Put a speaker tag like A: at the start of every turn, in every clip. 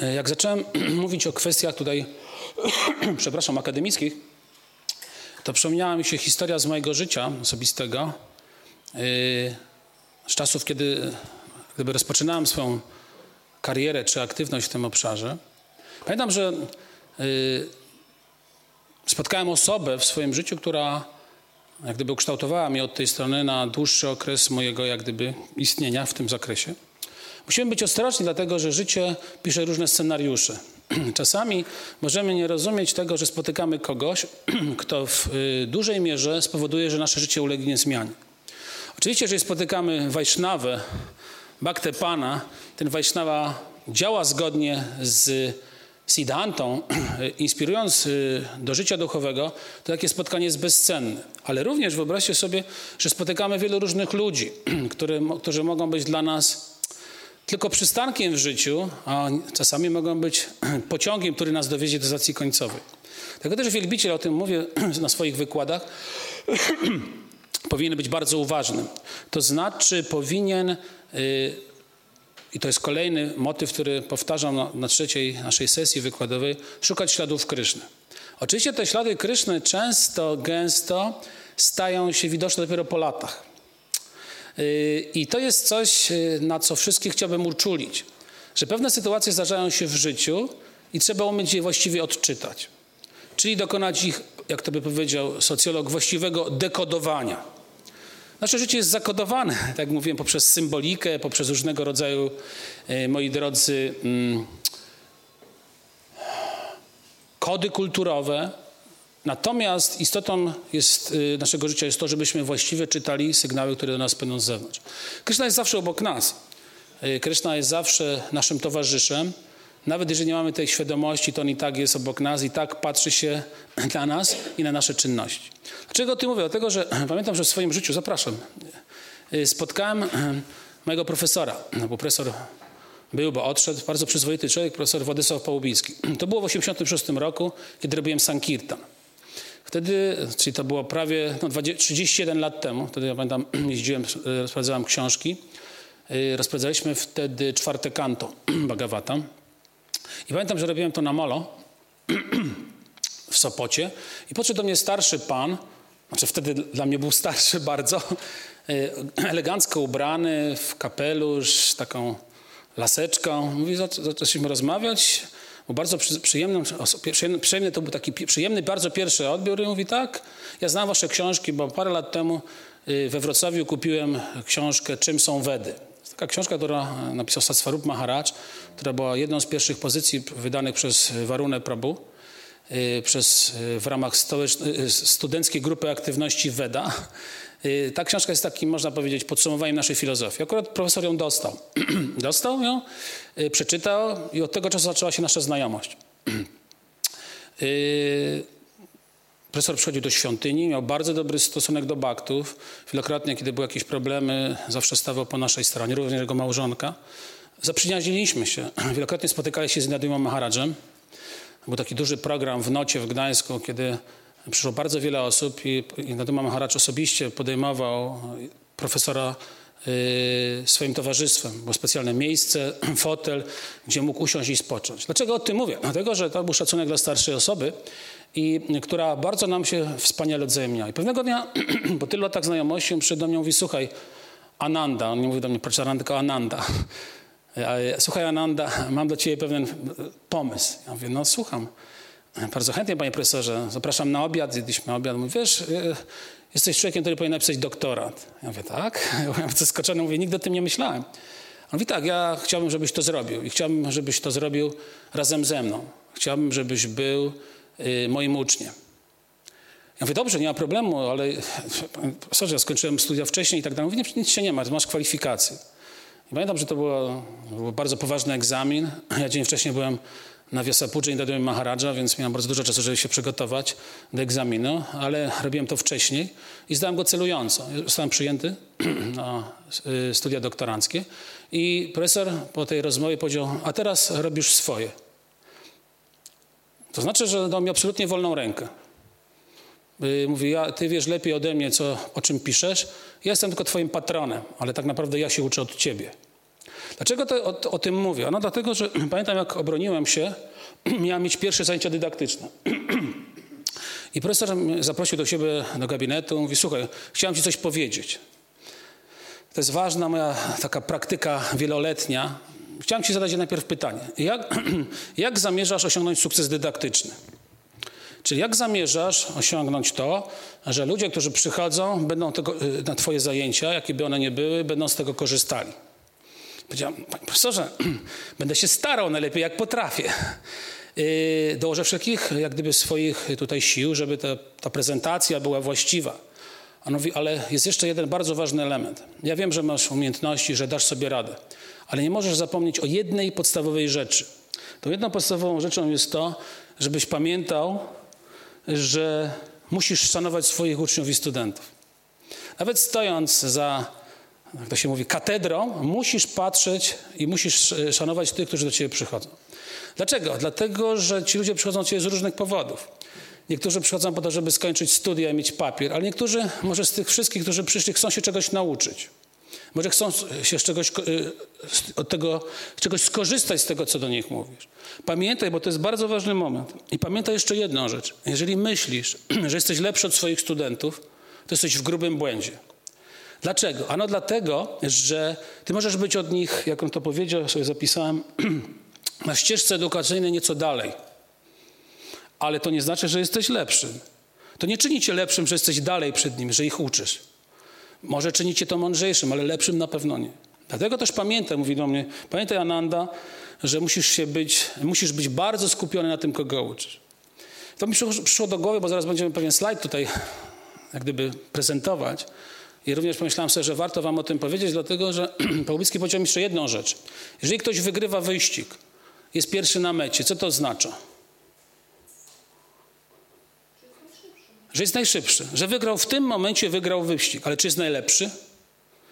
A: E, jak zacząłem mówić o kwestiach tutaj, przepraszam, akademickich, to przypomniała mi się historia z mojego życia osobistego, e, z czasów, kiedy gdyby rozpoczynałem swoją karierę czy aktywność w tym obszarze. Pamiętam, że e, spotkałem osobę w swoim życiu, która jak gdyby ukształtowała mnie od tej strony na dłuższy okres mojego jak gdyby istnienia w tym zakresie. Musimy być ostrożni, dlatego że życie pisze różne scenariusze. Czasami możemy nie rozumieć tego, że spotykamy kogoś, kto w y, dużej mierze spowoduje, że nasze życie ulegnie zmianie. Oczywiście, jeżeli spotykamy Wajsznawę, Bhaktę Pana, ten Wajsznawa działa zgodnie z Siddhantą, inspirując y, do życia duchowego, to takie spotkanie jest bezcenne. Ale również wyobraźcie sobie, że spotykamy wielu różnych ludzi, który, którzy mogą być dla nas tylko przystankiem w życiu, a czasami mogą być pociągiem, który nas dowiezie do stacji końcowej. Dlatego też wielbiciel, o tym mówię na swoich wykładach, powinien być bardzo uważny. To znaczy powinien, y, i to jest kolejny motyw, który powtarzam na, na trzeciej naszej sesji wykładowej, szukać śladów Kryszny. Oczywiście te ślady Kryszny często, gęsto stają się widoczne dopiero po latach. I to jest coś, y, na co wszystkich chciałbym uczulić, że pewne sytuacje zdarzają się w życiu i trzeba umieć je właściwie odczytać. Czyli dokonać ich, jak to by powiedział socjolog, właściwego dekodowania. Nasze życie jest zakodowane, tak jak mówiłem, poprzez symbolikę, poprzez różnego rodzaju, y, moi drodzy, mm, kody kulturowe, Natomiast istotą jest, y, naszego życia jest to, żebyśmy właściwie czytali sygnały, które do nas płyną z zewnątrz. Kryszna jest zawsze obok nas. Y, Kryszna jest zawsze naszym towarzyszem. Nawet jeżeli nie mamy tej świadomości, to on i tak jest obok nas i tak patrzy się na nas i na nasze czynności. Dlaczego o tym mówię? Dlatego, że pamiętam, że w swoim życiu, zapraszam, y, spotkałem mojego profesora, bo profesor był, bo odszedł, bardzo przyzwoity człowiek, profesor Władysław Pałubicki. To było w 1986 roku, kiedy robiłem Sankirtan. Wtedy, czyli to było prawie no, 20, 31 lat temu, wtedy ja pamiętam, jeździłem, e, rozprowadzałem książki. E, rozprowadzaliśmy wtedy czwarte kanto Bhagavata. I pamiętam, że robiłem to na molo w Sopocie. I podszedł do mnie starszy pan, znaczy wtedy dla mnie był starszy bardzo, e, elegancko ubrany, w kapelusz, taką laseczką. Mówi, zaczęliśmy rozmawiać. Był bardzo przyjemny, przyjemny, to był taki przyjemny, bardzo pierwszy odbiór i mówi tak, ja znam wasze książki, bo parę lat temu y, we Wrocławiu kupiłem książkę Czym są Wedy. To taka książka, która napisał Satswarup Maharaj, która była jedną z pierwszych pozycji wydanych przez Warunę Prabhu y, przez, y, w ramach studenckiej grupy aktywności Weda. Y, ta książka jest takim, można powiedzieć, podsumowaniem naszej filozofii. Akurat profesor ją dostał. dostał ją, y, przeczytał i od tego czasu zaczęła się nasza znajomość. Y, profesor przychodził do świątyni, miał bardzo dobry stosunek do baktów. Wielokrotnie, kiedy były jakieś problemy, zawsze stawał po naszej stronie, również jego małżonka. Zaprzyjaźniliśmy się. Wielokrotnie spotykali się z Nadimą Maharadżem. Był taki duży program w Nocie w Gdańsku, kiedy Przyszło bardzo wiele osób i, i Naduma Maharaj osobiście podejmował profesora y, swoim towarzystwem. Było specjalne miejsce, fotel, gdzie mógł usiąść i spocząć. Dlaczego o tym mówię? Dlatego, że to był szacunek dla starszej osoby, i, która bardzo nam się wspaniale odzajemnia. I pewnego dnia, po tylu latach znajomości, on przyszedł do mnie i mówi, słuchaj, Ananda, on nie mówi do mnie Pracharanda, tylko Ananda. Słuchaj Ananda, mam do ciebie pewien pomysł. Ja mówię, no słucham. Bardzo chętnie, panie profesorze, zapraszam na obiad, zjedliśmy obiad. Mówi, wiesz, y, jesteś człowiekiem, który powinien napisać doktorat. Ja mówię, tak? Ja byłem zaskoczony, mówię, nigdy o tym nie myślałem. On mówi, tak, ja chciałbym, żebyś to zrobił i chciałbym, żebyś to zrobił razem ze mną. Chciałbym, żebyś był y, moim uczniem. Ja mówię, dobrze, nie ma problemu, ale profesorze, ja skończyłem studia wcześniej i tak dalej. Mówi, nic się nie ma, masz kwalifikacje. I pamiętam, że to było, był bardzo poważny egzamin. Ja dzień wcześniej byłem na Wiosapudże i dodałem Maharadża, więc miałem bardzo dużo czasu, żeby się przygotować do egzaminu, ale robiłem to wcześniej i zdałem go celująco. Zostałem przyjęty na y, studia doktoranckie i profesor po tej rozmowie powiedział, a teraz robisz swoje. To znaczy, że dał mi absolutnie wolną rękę. Y, mówi, ja, ty wiesz lepiej ode mnie, co, o czym piszesz. Ja jestem tylko twoim patronem, ale tak naprawdę ja się uczę od ciebie. Dlaczego to, o, o tym mówię? No dlatego, że pamiętam jak obroniłem się, miałem mieć pierwsze zajęcia dydaktyczne. I profesor mnie zaprosił do siebie do gabinetu, mówi, słuchaj, chciałem ci coś powiedzieć. To jest ważna moja taka praktyka wieloletnia. Chciałem ci zadać najpierw pytanie. Jak, jak zamierzasz osiągnąć sukces dydaktyczny? Czyli jak zamierzasz osiągnąć to, że ludzie, którzy przychodzą, będą tego, y, na twoje zajęcia, jakie by one nie były, będą z tego korzystali? Powiedziałem, panie profesorze, będę się starał najlepiej jak potrafię. Yy, dołożę wszelkich jak gdyby swoich tutaj sił, żeby ta, ta prezentacja była właściwa. Mówi, ale jest jeszcze jeden bardzo ważny element. Ja wiem, że masz umiejętności, że dasz sobie radę, ale nie możesz zapomnieć o jednej podstawowej rzeczy. Tą jedną podstawową rzeczą jest to, żebyś pamiętał, że musisz szanować swoich uczniów i studentów. Nawet stojąc za, jak to się mówi, katedrą, musisz patrzeć i musisz szanować tych, którzy do ciebie przychodzą. Dlaczego? Dlatego, że ci ludzie przychodzą do ciebie z różnych powodów. Niektórzy przychodzą po to, żeby skończyć studia i mieć papier, ale niektórzy, może z tych wszystkich, którzy przyszli, chcą się czegoś nauczyć. Może chcą się z czegoś, y, od tego, czegoś skorzystać z tego, co do nich mówisz. Pamiętaj, bo to jest bardzo ważny moment. I pamiętaj jeszcze jedną rzecz. Jeżeli myślisz, że jesteś lepszy od swoich studentów, to jesteś w grubym błędzie. Dlaczego? Ano dlatego, że ty możesz być od nich, jak on to powiedział, sobie zapisałem, na ścieżce edukacyjnej nieco dalej. Ale to nie znaczy, że jesteś lepszym. To nie czyni cię lepszym, że jesteś dalej przed nim, że ich uczysz. Może czyni cię to mądrzejszym, ale lepszym na pewno nie. Dlatego też pamiętaj, mówi do mnie, pamiętaj Ananda, że musisz, się być, musisz być bardzo skupiony na tym, kogo uczysz. To mi przyszło do głowy, bo zaraz będziemy pewien slajd tutaj jak gdyby prezentować. I również pomyślałem sobie, że warto wam o tym powiedzieć, dlatego że Pałubicki powiedział mi jeszcze jedną rzecz. Jeżeli ktoś wygrywa wyścig, jest pierwszy na mecie, co to oznacza? Że jest najszybszy. Że wygrał w tym momencie, wygrał wyścig. Ale czy jest najlepszy?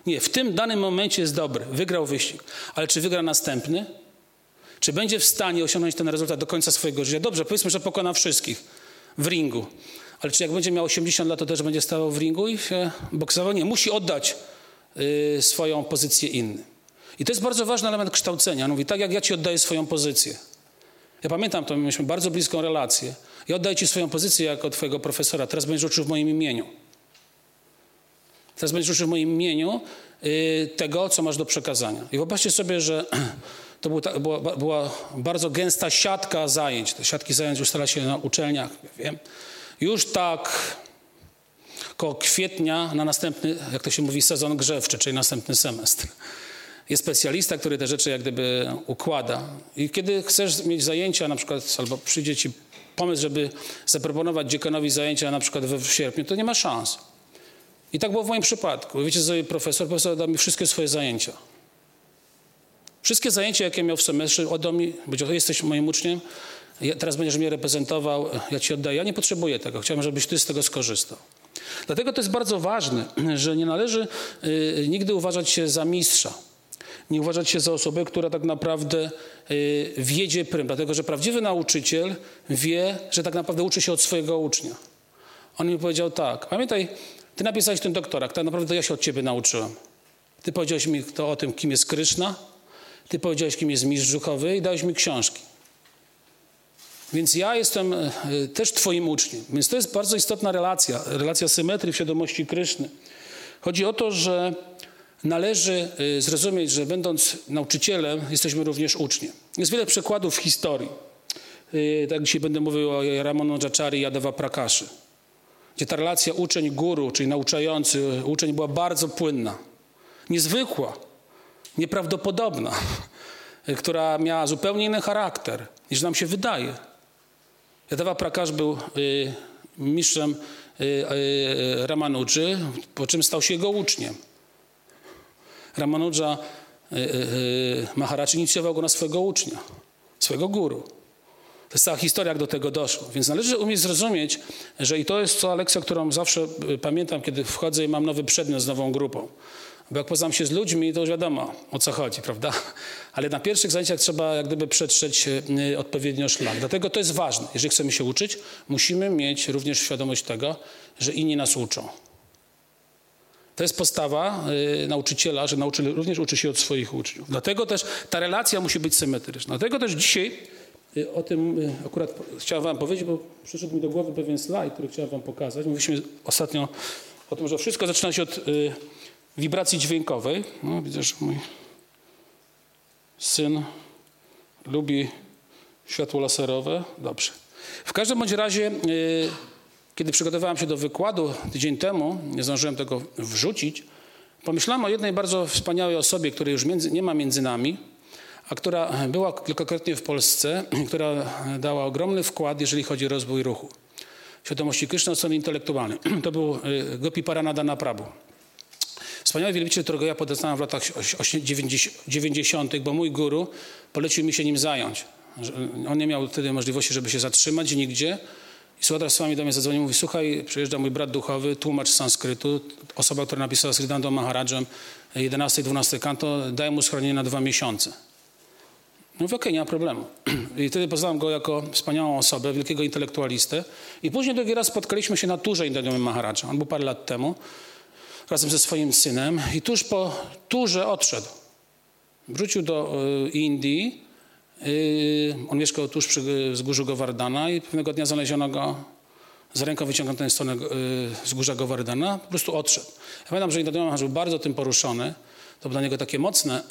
A: Nie, w tym danym momencie jest dobry. Wygrał wyścig. Ale czy wygra następny? Czy będzie w stanie osiągnąć ten rezultat do końca swojego życia? Dobrze, powiedzmy, że pokona wszystkich w ringu. Ale czy jak będzie miał 80 lat, to też będzie stawał w ringu i się boksował? Nie, musi oddać y, swoją pozycję innym. I to jest bardzo ważny element kształcenia. On mówi, tak jak ja ci oddaję swoją pozycję. Ja pamiętam to, mieliśmy bardzo bliską relację. Ja oddaję ci swoją pozycję jako twojego profesora. Teraz będziesz uczył w moim imieniu. Teraz będziesz uczył w moim imieniu y, tego, co masz do przekazania. I wyobraźcie sobie, że to był ta, była, była, bardzo gęsta siatka zajęć. Te siatki zajęć ustala się na uczelniach, wiem. Już tak koło kwietnia na następny, jak to się mówi, sezon grzewczy, czyli następny semestr. Jest specjalista, który te rzeczy jak gdyby układa. I kiedy chcesz mieć zajęcia, na przykład, albo przyjdzie ci pomysł, żeby zaproponować dziekanowi zajęcia na przykład w sierpniu, to nie ma szans. I tak było w moim przypadku. Wiecie, co profesor? Profesor dał mi wszystkie swoje zajęcia. Wszystkie zajęcia, jakie miał w semestrze, oddał mi, powiedział, jesteś moim uczniem, ja, teraz będziesz mnie reprezentował, ja ci oddaję. Ja nie potrzebuję tego, chciałem, żebyś ty z tego skorzystał. Dlatego to jest bardzo ważne, że nie należy y, nigdy uważać się za mistrza. Nie uważać się za osobę, która tak naprawdę y, wiedzie prym. Dlatego, że prawdziwy nauczyciel wie, że tak naprawdę uczy się od swojego ucznia. On mi powiedział tak, pamiętaj, ty napisałeś ten doktorat, tak naprawdę ja się od ciebie nauczyłem. Ty powiedziałeś mi to o tym, kim jest Kryszna, ty powiedziałeś, kim jest mistrz duchowy i dałeś mi książki. Więc ja jestem e, też Twoim uczniem. Więc to jest bardzo istotna relacja, relacja symetrii w świadomości Kryszny. Chodzi o to, że należy e, zrozumieć, że będąc nauczycielem, jesteśmy również uczniem. Jest wiele przykładów w historii. E, tak dzisiaj będę mówił o Ramanujacharya i Yadava Prakaszy, gdzie ta relacja uczeń-guru, czyli nauczający uczeń była bardzo płynna, niezwykła, nieprawdopodobna, która miała zupełnie inny charakter niż nam się wydaje. Yadava Prakash był y, mistrzem y, y, Ramanudży, po czym stał się jego uczniem. Ramanudża Maharaj inicjował go na swojego ucznia, swojego guru. To jest cała historia, jak do tego doszło. Więc należy umieć zrozumieć, że i to jest to lekcja, którą zawsze pamiętam, kiedy wchodzę i mam nowy przedmiot z nową grupą. Bo jak poznam się z ludźmi, to już wiadomo o co chodzi, prawda? Ale na pierwszych zajęciach trzeba jak gdyby przetrzeć e, odpowiednio szlak. Dlatego to jest ważne. Jeżeli chcemy się uczyć, musimy mieć również świadomość tego, że inni nas uczą. To jest postawa y, nauczyciela, że nauczyciel również uczy się od swoich uczniów. Dlatego też ta relacja musi być symetryczna. Dlatego też dzisiaj y, o tym y, akurat chciałem wam powiedzieć, bo przyszedł mi do głowy pewien slajd, który chciałem wam pokazać. Mówiliśmy ostatnio o tym, że wszystko zaczyna się od y, wibracji dźwiękowej. No, widzę, że mój syn lubi światło laserowe. Dobrze. W każdym bądź razie, y, kiedy przygotowałem się do wykładu tydzień temu, nie zdążyłem tego wrzucić, pomyślałem o jednej bardzo wspaniałej osobie, której już między, nie ma między nami, a która była kilkakrotnie w Polsce, która dała ogromny wkład, jeżeli chodzi o rozwój ruchu. Świadomości Kryszny od strony intelektualnej. To był y, Gopi Paranadana Prabhu. Wspaniały wielbiciel, którego ja poznałem w latach 90., bo mój guru polecił mi się nim zająć. On nie miał wtedy możliwości, żeby się zatrzymać nigdzie. I Suadra Swami do mnie zadzwonił, mówi, słuchaj, przyjeżdża mój brat duchowy, tłumacz sanskrytu, osoba, która napisała z Ridandą Maharadżem 11 12 kanto, daj mu schronienie na dwa miesiące. Mówię, okej, okay, nie ma problemu. I wtedy poznałem go jako wspaniałą osobę, wielkiego intelektualistę. I później drugi raz spotkaliśmy się na turze Indadium Maharadża. On był parę lat temu, razem ze swoim synem. I tuż po turze odszedł. Wrócił do y, Indii Yy, on mieszkał tuż przy wzgórzu Gowardana i pewnego dnia znaleziono go z ręką wyciągniętą w stronę yy, wzgórza Gowardana, po prostu odszedł. Ja pamiętam, że Indonezyjczyk był bardzo tym poruszony. To było dla niego takie mocne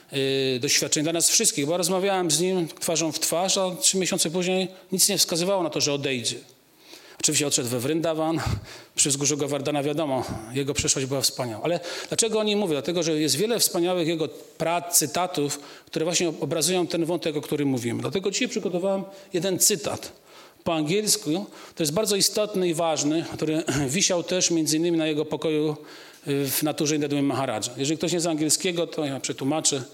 A: doświadczenie dla nas wszystkich, bo rozmawiałem z nim twarzą w twarz, a trzy miesiące później nic nie wskazywało na to, że odejdzie. Oczywiście odszedł we Wryndawan, przy wzgórzu Gowardana wiadomo, jego przeszłość była wspaniała. Ale dlaczego o nim mówię? Dlatego, że jest wiele wspaniałych jego prac, cytatów, które właśnie obrazują ten wątek, o którym mówimy. Dlatego dzisiaj przygotowałem jeden cytat po angielsku. To jest bardzo istotny i ważny, który wisiał też między innymi na jego pokoju y, w naturze Indedły Maharadża. Jeżeli ktoś nie z angielskiego, to ja przetłumaczę.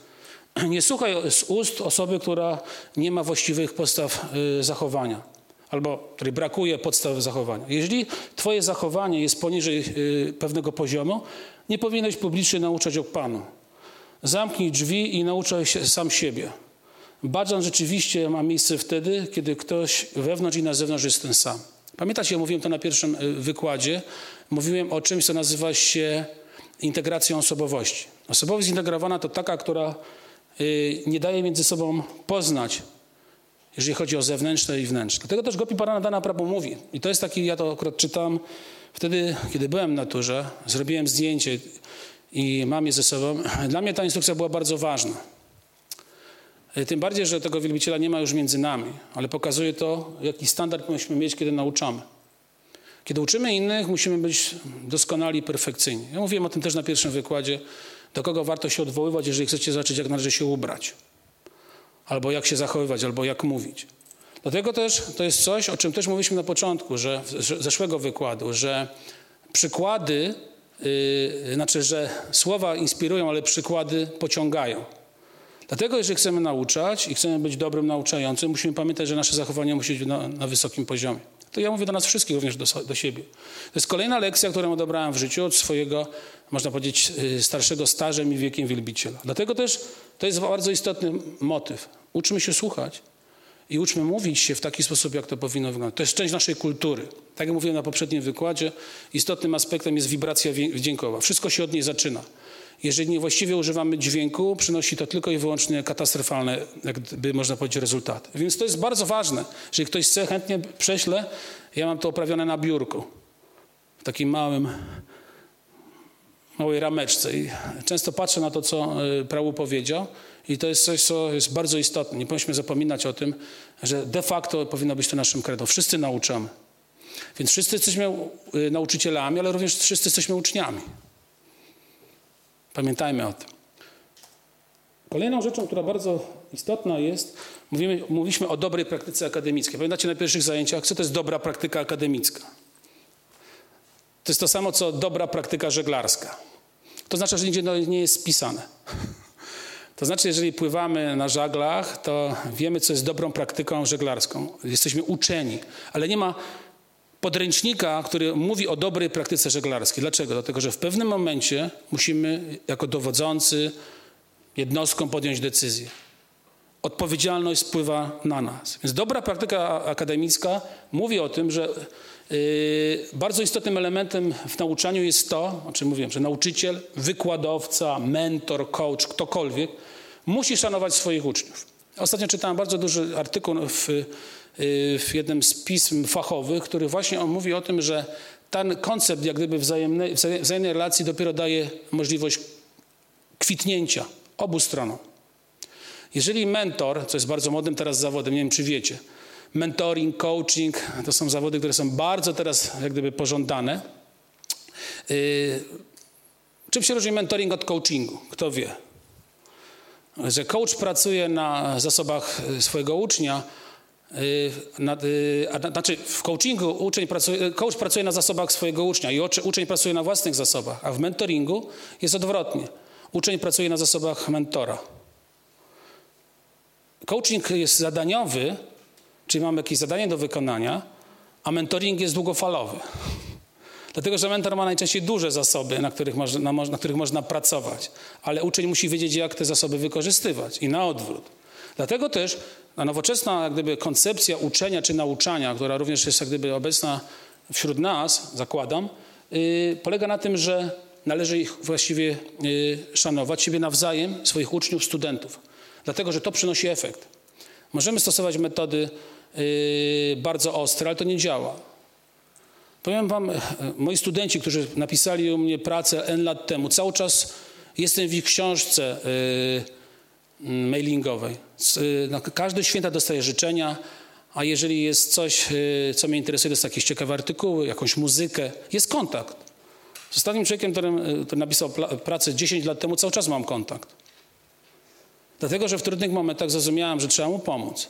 A: Nie słuchaj z ust osoby, która nie ma właściwych postaw y, zachowania albo brakuje podstaw zachowania. Jeżeli twoje zachowanie jest poniżej y, pewnego poziomu, nie powinieneś publicznie nauczać o Panu. Zamknij drzwi i nauczaj się sam siebie. Badżan rzeczywiście ma miejsce wtedy, kiedy ktoś wewnątrz i na zewnątrz jest ten sam. Pamiętacie, ja mówiłem to na pierwszym y, wykładzie. Mówiłem o czymś, co nazywa się integracją osobowości. Osobowość zintegrowana to taka, która y, nie daje między sobą poznać jeżeli chodzi o zewnętrzne i wnętrzne. Dlatego też Gopi Paranadana Prabhu mówi, i to jest taki, ja to akurat czytam, wtedy, kiedy byłem na turze, zrobiłem zdjęcie i mam je ze sobą. Dla mnie ta instrukcja była bardzo ważna. Tym bardziej, że tego wielbiciela nie ma już między nami, ale pokazuje to, jaki standard powinniśmy mieć, kiedy nauczamy. Kiedy uczymy innych, musimy być doskonali i perfekcyjni. Ja mówiłem o tym też na pierwszym wykładzie, do kogo warto się odwoływać, jeżeli chcecie zobaczyć, jak należy się ubrać albo jak się zachowywać, albo jak mówić. Dlatego też to jest coś, o czym też mówiliśmy na początku, że zeszłego wykładu, że przykłady, yy, znaczy, że słowa inspirują, ale przykłady pociągają. Dlatego, jeżeli chcemy nauczać i chcemy być dobrym nauczającym, musimy pamiętać, że nasze zachowanie musi być na, na wysokim poziomie. To ja mówię do nas wszystkich, również do, do, siebie. To jest kolejna lekcja, którą odebrałem w życiu od swojego, można powiedzieć, y, starszego stażem i wiekiem wielbiciela. Dlatego też to jest bardzo istotny motyw. Uczmy się słuchać i uczmy mówić się w taki sposób, jak to powinno wyglądać. To jest część naszej kultury. Tak jak mówiłem na poprzednim wykładzie, istotnym aspektem jest wibracja dźwiękowa. Wszystko się od niej zaczyna. Jeżeli niewłaściwie używamy dźwięku, przynosi to tylko i wyłącznie katastrofalne, jakby można powiedzieć, rezultaty. Więc to jest bardzo ważne. Jeżeli ktoś chce, chętnie prześlę. Ja mam to oprawione na biurku. W takim małym, małej rameczce. I często patrzę na to, co e, Prawu powiedział. I to jest coś, co jest bardzo istotne. Nie powinniśmy zapominać o tym, że de facto powinno być to naszym credo. Wszyscy nauczamy. Więc wszyscy jesteśmy e, nauczycielami, ale również wszyscy jesteśmy uczniami. Pamiętajmy o tym. Kolejną rzeczą, która bardzo istotna jest, mówimy, mówiliśmy o dobrej praktyce akademickiej. Pamiętacie na pierwszych zajęciach, co to jest dobra praktyka akademicka? To jest to samo, co dobra praktyka żeglarska. To znaczy, że nigdzie nie jest spisane. To znaczy, jeżeli pływamy na żaglach, to wiemy, co jest dobrą praktyką żeglarską. Jesteśmy uczeni, ale nie ma podręcznika, który mówi o dobrej praktyce żeglarskiej. Dlaczego? Dlatego, że w pewnym momencie musimy jako dowodzący jednostką podjąć decyzję. odpowiedzialność spływa na nas. Więc dobra praktyka akademicka mówi o tym, że yy, bardzo istotnym elementem w nauczaniu jest to, o czym mówiłem, że nauczyciel, wykładowca, mentor, coach, ktokolwiek musi szanować swoich uczniów. Ostatnio czytałem bardzo duży artykuł w, w jednym z pism fachowych, który właśnie mówi o tym, że ten koncept jak gdyby wzajemnej, wzajemnej relacji dopiero daje możliwość kwitnięcia obu stronom. Jeżeli mentor, co jest bardzo modnym teraz zawodem, nie wiem czy wiecie, mentoring, coaching, to są zawody, które są bardzo teraz jak gdyby pożądane. Yy, czym się różni mentoring od coachingu? Kto wie? Że coach pracuje na zasobach swojego ucznia, yy, na, yy, a, znaczy w coachingu uczeń pracuje, coach pracuje na zasobach swojego ucznia i uczeń pracuje na własnych zasobach, a w mentoringu jest odwrotnie. Uczeń pracuje na zasobach mentora. Coaching jest zadaniowy, czyli mamy jakieś zadanie do wykonania, a mentoring jest długofalowy. Dlatego, że mentor ma najczęściej duże zasoby, na których, na, na których można pracować, ale uczeń musi wiedzieć, jak te zasoby wykorzystywać i na odwrót. Dlatego też ta nowoczesna jak gdyby, koncepcja uczenia czy nauczania, która również jest jak gdyby obecna wśród nas, zakładam, yy, polega na tym, że należy ich właściwie yy, szanować siebie nawzajem, swoich uczniów, studentów dlatego że to przynosi efekt. Możemy stosować metody yy, bardzo ostre, ale to nie działa. Powiem Wam, e, moi studenci, którzy napisali u mnie pracę N lat temu, cały czas jestem w ich książce yy, mailingowej. Yy, każdy święta dostaje życzenia, a jeżeli jest coś, yy, co mnie interesuje, to jest jakieś ciekawe artykuły, jakąś muzykę, jest kontakt. Z ostatnim człowiekiem, który, y, który napisał pracę 10 lat temu, cały czas mam kontakt. Dlatego, że w trudnych momentach zrozumiałem, że trzeba mu pomóc.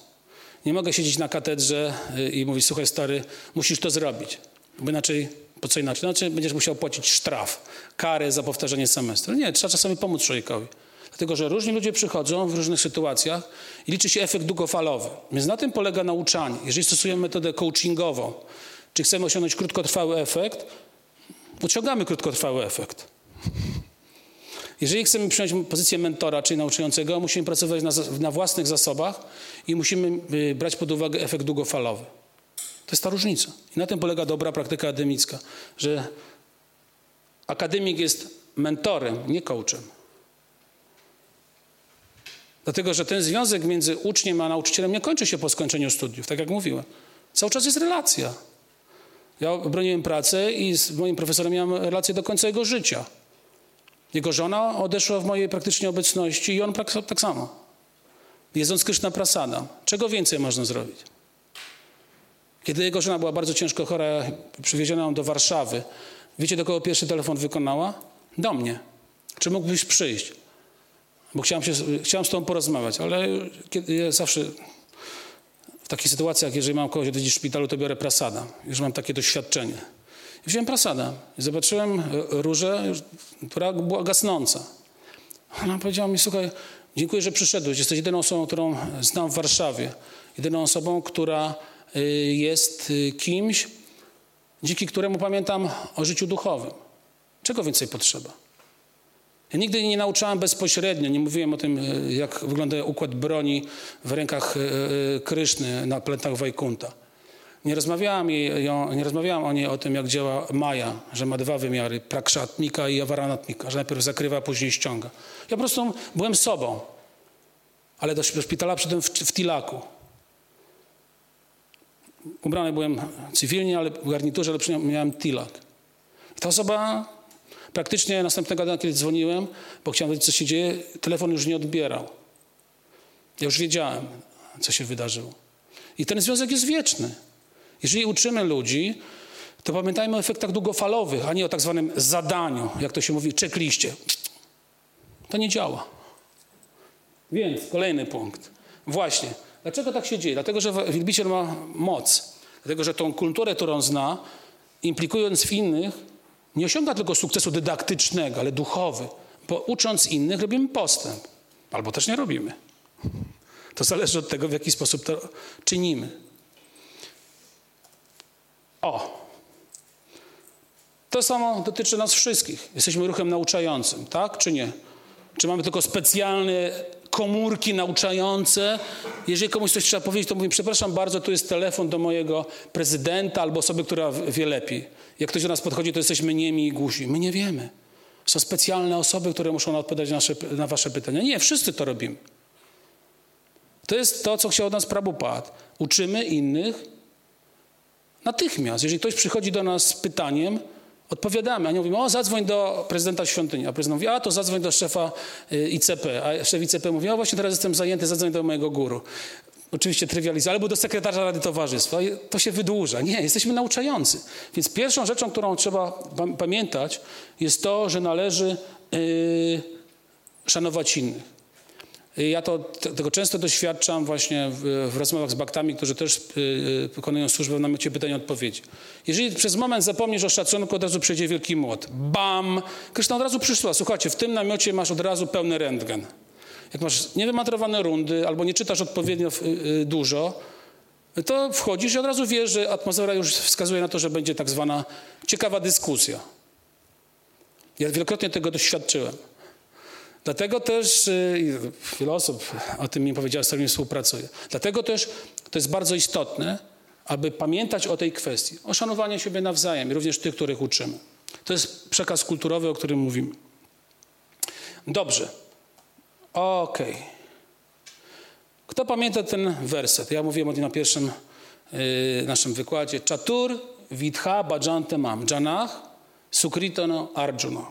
A: Nie mogę siedzieć na katedrze y, i mówić, słuchaj stary, musisz to zrobić. Bo inaczej, po co inaczej? Inaczej będziesz musiał płacić sztraf, karę za powtarzanie semestru. Nie, trzeba czasami pomóc człowiekowi. Dlatego, że różni ludzie przychodzą w różnych sytuacjach i liczy się efekt długofalowy. Więc na tym polega nauczanie. Jeżeli stosujemy metodę coachingową, czy chcemy osiągnąć krótkotrwały efekt, osiągamy krótkotrwały efekt. Jeżeli chcemy przyjąć pozycję mentora, czyli nauczającego, musimy pracować na, na własnych zasobach i musimy y, brać pod uwagę efekt długofalowy. To jest ta różnica. I na tym polega dobra praktyka akademicka, że akademik jest mentorem, nie coachem. Dlatego, że ten związek między uczniem a nauczycielem nie kończy się po skończeniu studiów, tak jak mówiłem. Cały czas jest relacja. Ja broniłem pracę i z moim profesorem miałem relację do końca jego życia. Jego żona odeszła w mojej praktycznie obecności i on tak, samo. Jedząc Kryszna Prasada. Czego więcej można zrobić? Kiedy jego żona była bardzo ciężko chora, przywieziona ją do Warszawy, wiecie, do kogo pierwszy telefon wykonała? Do mnie. Czy mógłbyś przyjść? Bo chciałem, się, chciałem z tobą porozmawiać, ale kiedy, ja zawsze w takich sytuacjach, jeżeli mam kogoś odwiedzić w szpitalu, to biorę prasada. Już mam takie doświadczenie. I wziąłem prasada. I zobaczyłem różę, która była gasnąca. Ona powiedziała mi, słuchaj, dziękuję, że przyszedłeś. Jesteś jedyną osobą, którą znam w Warszawie. Jedyną osobą, która e, jest e, kimś, dzięki któremu pamiętam o życiu duchowym. Czego więcej potrzeba? Ja nigdy nie nauczałem bezpośrednio, nie mówiłem o tym, jak wygląda układ broni w rękach Kryszny na plętach Wajkunta. Nie rozmawiałam, jej, nie rozmawiałam o niej o tym, jak działa Maja, że ma dwa wymiary, prakszatnika i awaranatnika, że najpierw zakrywa, a później ściąga. Ja po prostu byłem sobą, ale do szpitala przyszedłem w, w tilaku. Ubrany byłem cywilnie, ale w garniturze, ale miałem tilak. ta osoba praktycznie następnego dnia, kiedy dzwoniłem, bo chciałem wiedzieć, co się dzieje, telefon już nie odbierał. Ja już wiedziałem, co się wydarzyło. I ten związek jest wieczny. Jeżeli uczymy ludzi, to pamiętajmy o efektach długofalowych, a nie o tak zwanym zadaniu, jak to się mówi, czekliście. To nie działa. Więc kolejny punkt. Właśnie. Dlaczego tak się dzieje? Dlatego, że wielbiciel ma moc. Dlatego, że tą kulturę, którą zna, implikując w innych, nie osiąga tylko sukcesu dydaktycznego, ale duchowy. Bo ucząc innych robimy postęp. Albo też nie robimy. To zależy od tego, w jaki sposób to czynimy. O! To samo dotyczy nas wszystkich. Jesteśmy ruchem nauczającym, tak czy nie? Czy mamy tylko specjalny komórki nauczające. Jeżeli komuś coś trzeba powiedzieć, to mówię, przepraszam bardzo, tu jest telefon do mojego prezydenta albo osoby, która wie lepiej. Jak ktoś do nas podchodzi, to jesteśmy niemi i głusi. My nie wiemy. Są specjalne osoby, które muszą odpowiadać na, nasze, na wasze pytania. Nie, wszyscy to robimy. To jest to, co chciał od nas Prabhupada. Uczymy innych natychmiast. Jeżeli ktoś przychodzi do nas z pytaniem, odpowiadamy, a nie mówimy, o zadzwoń do prezydenta świątyni. A prezydent mówi, a to zadzwoń do szefa y, ICP. A szef ICP mówi, o właśnie teraz jestem zajęty, zadzwoń do mojego guru. Oczywiście trywializacja, albo do sekretarza Rady Towarzystwa. To się wydłuża. Nie, jesteśmy nauczający. Więc pierwszą rzeczą, którą trzeba pamiętać, jest to, że należy yy, szanować innych. Ja to, tego często doświadczam właśnie w, w, rozmowach z baktami, którzy też wykonują służbę w namiocie pytań odpowiedzi. Jeżeli przez moment zapomnisz o szacunku, od razu przyjdzie wielki młot. Bam! Kryszna od razu przyszła. Słuchajcie, w tym namiocie masz od razu pełny rentgen. Jak masz niewymatrowane rundy albo nie czytasz odpowiednio y, dużo, to wchodzisz i od razu wiesz, że atmosfera już wskazuje na to, że będzie tak zwana ciekawa dyskusja. Ja wielokrotnie tego doświadczyłem. Dlatego też, y, wiele osób o tym mi powiedziało, z którymi współpracuję. Dlatego też to jest bardzo istotne, aby pamiętać o tej kwestii, o szanowaniu siebie nawzajem również tych, których uczymy. To jest przekaz kulturowy, o którym mówimy. Dobrze. Okej. Okay. Kto pamięta ten werset? Ja mówiłem o tym na pierwszym yy, naszym wykładzie. Chatur vidha bhajante mam. Janach sukritono arjuna.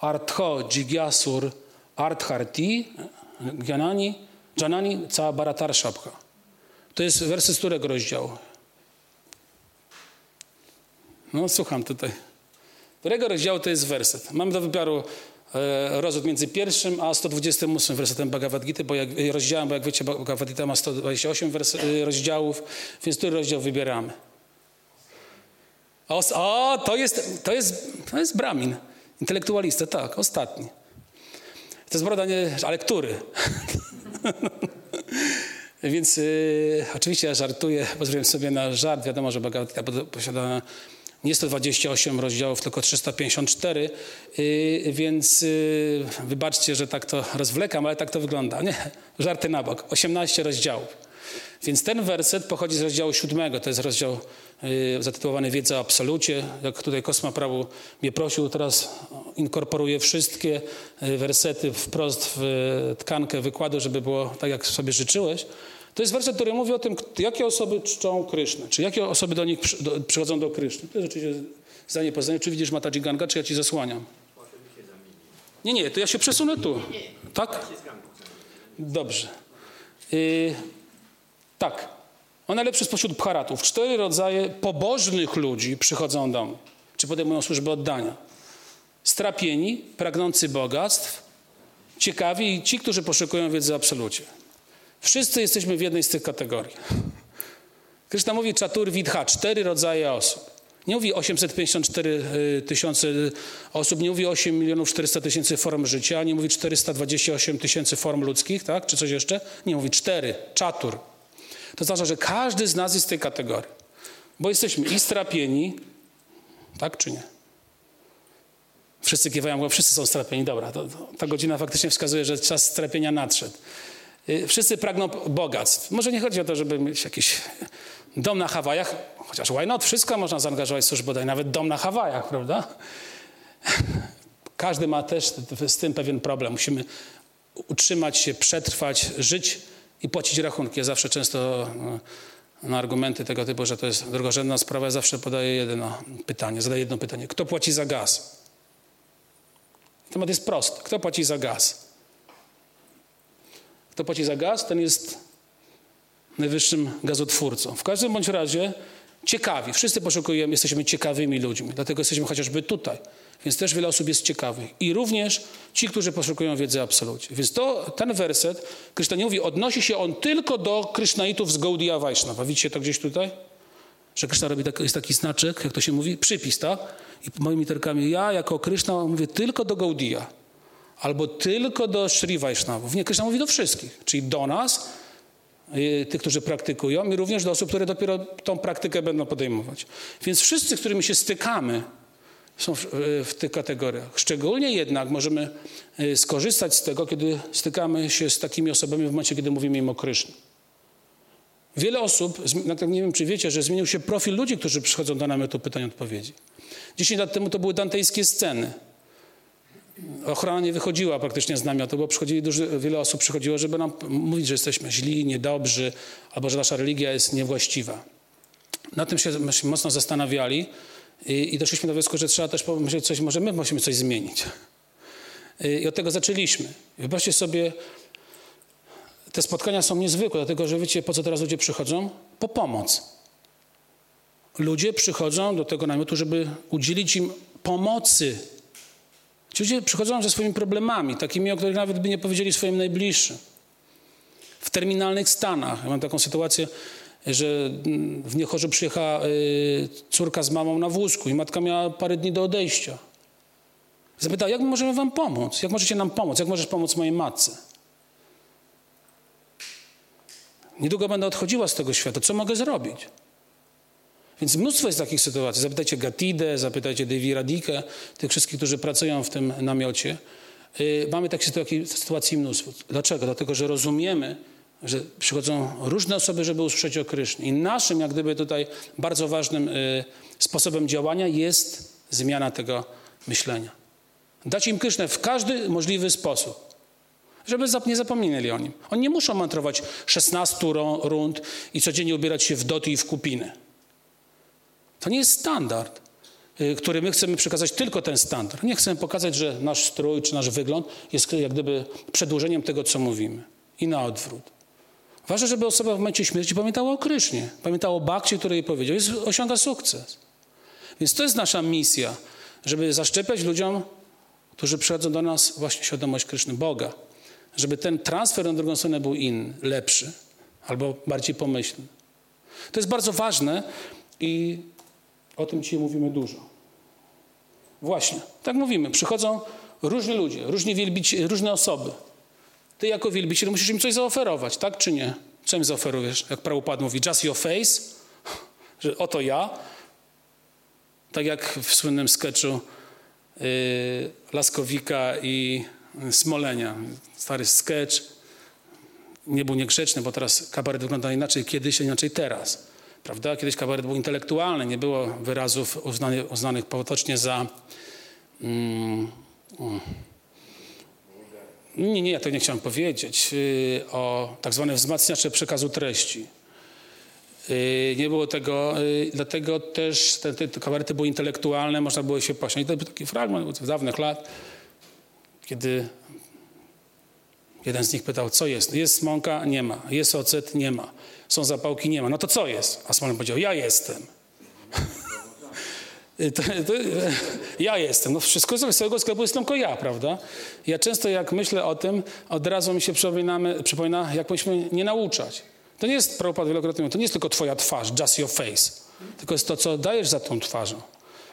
A: Artho jigyasur artharti gyanani janani ca baratar shabha. To jest werset z którego rozdziału? No słucham tutaj. Którego rozdziału to jest werset? Mamy do wyboru E, rozwód między pierwszym a 128 wersetem Bhagavad Gita, bo jak, e, rozdziałem, bo jak wiecie, Bhagavad Gita ma 128 wers, e, rozdziałów, więc który rozdział wybieramy? O, o, to, jest, to, jest, to jest Brahmin, intelektualista, tak, ostatni. To jest broda, nie, ale który? Więc y, oczywiście ja żartuję, pozwoliłem sobie na żart. Wiadomo, że Bhagavad Gita posiada nie 128 rozdziałów, tylko 354, y, więc y, wybaczcie, że tak to rozwlekam, ale tak to wygląda. Nie, żarty na bok. 18 rozdziałów. Więc ten werset pochodzi z rozdziału 7. To jest rozdział y, zatytułowany Wiedza o absolucie. Jak tutaj Kosma Prawu mnie prosił, teraz inkorporuję wszystkie wersety wprost w tkankę wykładu, żeby było tak, jak sobie życzyłeś. To jest werset, który mówi o tym, jakie osoby czczą Krysznę, czy jakie osoby do nich przychodzą do Kryszny. To jest oczywiście zdanie po. Czy widzisz Mataji Ganga, czy ja ci zasłaniam? Nie, nie, to ja się przesunę tu. Tak? Dobrze. Yy, tak. O najlepszy spośród bharatów. Cztery rodzaje pobożnych ludzi przychodzą do mnie. Czy podejmują służbę oddania. Strapieni, pragnący bogactw, ciekawi i ci, którzy poszukują wiedzy absolucie. Wszyscy jesteśmy w jednej z tych kategorii. Krishna mówi czatur vidha, cztery rodzaje osób. Nie mówi 854 y, tysiące osób, nie mówi 8 milionów 400 tysięcy form życia, nie mówi 428 tysięcy form ludzkich, tak? czy coś jeszcze. Nie, mówi cztery, czatur. To oznacza, że każdy z nas jest w tej kategorii. Bo jesteśmy i strapieni, tak czy nie? Wszyscy kiwają, bo wszyscy są strapieni. Dobra, to, to, ta godzina faktycznie wskazuje, że czas strapienia nadszedł. Y, wszyscy pragną bogactw. Może nie chodzi o to, żeby mieć jakiś dom na Hawajach, chociaż why not? Wszystko można zaangażować w służbę, nawet dom na Hawajach, prawda? Każdy ma też z tym pewien problem. Musimy utrzymać się, przetrwać, żyć i płacić rachunki. Ja zawsze często no, na argumenty tego typu, że to jest drugorzędna sprawa, ja zawsze podaję jedno pytanie, zadaję jedno pytanie. Kto płaci za gaz? Temat jest prosty. Kto płaci za gaz? Kto płaci za gaz, ten jest najwyższym gazotwórcą. W każdym bądź razie ciekawi. Wszyscy poszukujemy, jesteśmy ciekawymi ludźmi. Dlatego jesteśmy chociażby tutaj. Więc też wiele osób jest ciekawych. I również ci, którzy poszukują wiedzy absolucie. Więc to, ten werset, Krishna nie mówi, odnosi się on tylko do Krishnaitów z Gaudiya Vaishnava. Widzicie to gdzieś tutaj? Że Krishna robi tak, jest taki znaczek, jak to się mówi, przypis, tak? I moimi literkami, ja jako Krishna mówię tylko do Gaudiya albo tylko do Sri Vaishnavów. Nie, Krishna mówi do wszystkich, czyli do nas, y, tych, którzy praktykują i również do osób, które dopiero tą praktykę będą podejmować. Więc wszyscy, z którymi się stykamy są w, w, tych kategoriach. Szczególnie jednak możemy y, skorzystać z tego, kiedy stykamy się z takimi osobami w momencie, kiedy mówimy im o Krysznie. Wiele osób, nie wiem czy wiecie, że zmienił się profil ludzi, którzy przychodzą do namiotu pytań odpowiedzi. 10 lat temu to były dantejskie sceny. Ochrona nie wychodziła praktycznie z namiotu, bo przychodzili duży, wiele osób przychodziło, żeby nam mówić, że jesteśmy źli, niedobrzy, albo że nasza religia jest niewłaściwa. Na tym się mocno zastanawiali i, i doszliśmy do wniosku, że trzeba też pomyśleć coś, może my musimy coś zmienić. I od tego zaczęliśmy. Wybaczcie sobie, te spotkania są niezwykłe, dlatego że wiecie, po co teraz ludzie przychodzą? Po pomoc. Ludzie przychodzą do tego namiotu, żeby udzielić im pomocy. Ci ludzie przychodzą ze swoimi problemami, takimi, o których nawet by nie powiedzieli swoim najbliższym. W terminalnych stanach. Ja mam taką sytuację, że w Niechorze przyjechała y, córka z mamą na wózku i matka miała parę dni do odejścia. Zapytała, jak możemy wam pomóc? Jak możecie nam pomóc? Jak możesz pomóc mojej matce? Niedługo będę odchodziła z tego świata. Co mogę zrobić? Więc mnóstwo jest takich sytuacji. Zapytajcie Gatidę, zapytajcie Davy Radikę, tych wszystkich, którzy pracują w tym namiocie. Yy, mamy takich sytuacji mnóstwo. Dlaczego? Dlatego, że rozumiemy, że przychodzą różne osoby, żeby usłyszeć o Krysznie. I naszym, jak gdyby tutaj bardzo ważnym y, sposobem działania jest zmiana tego myślenia. Dać im Krysznę w każdy możliwy sposób, żeby nie zapomnieli o nim. Oni nie muszą mantrować 16 rund i codziennie ubierać się w doty i w kupiny. To nie jest standard, y, który my chcemy przekazać tylko ten standard. Nie chcemy pokazać, że nasz strój czy nasz wygląd jest jak gdyby przedłużeniem tego, co mówimy. I na odwrót. Ważne, żeby osoba w momencie śmierci pamiętała o Krysznie, pamiętała o Bakcie, który jej powiedział. Jest, osiąga sukces. Więc to jest nasza misja, żeby zaszczepiać ludziom, którzy przychodzą do nas właśnie świadomość Kryszny, Boga. Żeby ten transfer na drugą stronę był inny, lepszy albo bardziej pomyślny. To jest bardzo ważne i o tym dzisiaj mówimy dużo. Właśnie, tak mówimy. Przychodzą różni ludzie, różni różne osoby. Ty jako wielbiciel musisz im coś zaoferować, tak czy nie? Co im zaoferujesz? Jak Prabhupada mówi, just your face, że oto ja. Tak jak w słynnym sketchu yy, Laskowika i Smolenia. Stary sketch. Nie był niegrzeczny, bo teraz kabaret wygląda inaczej kiedyś, a inaczej teraz. Prawda? Kiedyś kabaret był intelektualny, nie było wyrazów uznanych, uznanych potocznie za... Mm, mm, nie, nie, ja to nie chciałem powiedzieć. Y, o tak zwane wzmacniacze przekazu treści. Y, nie było tego, y, dlatego też te, te, kabarety były intelektualne, można było się posiąść. To był taki fragment z dawnych lat, kiedy jeden z nich pytał, co jest? Jest mąka? Nie ma. Jest ocet? Nie ma. Są zapałki? Nie ma. No to co jest? A Smoleń powiedział, ja jestem. To, to, ja jestem. No wszystko z całego sklepu jest tylko ja, prawda? Ja często jak myślę o tym, od razu mi się przypomina, jak powinniśmy nie nauczać. To nie jest, Prabhupada wielokrotnie to nie jest tylko twoja twarz, just your face. Tylko jest to, co dajesz za tą twarzą.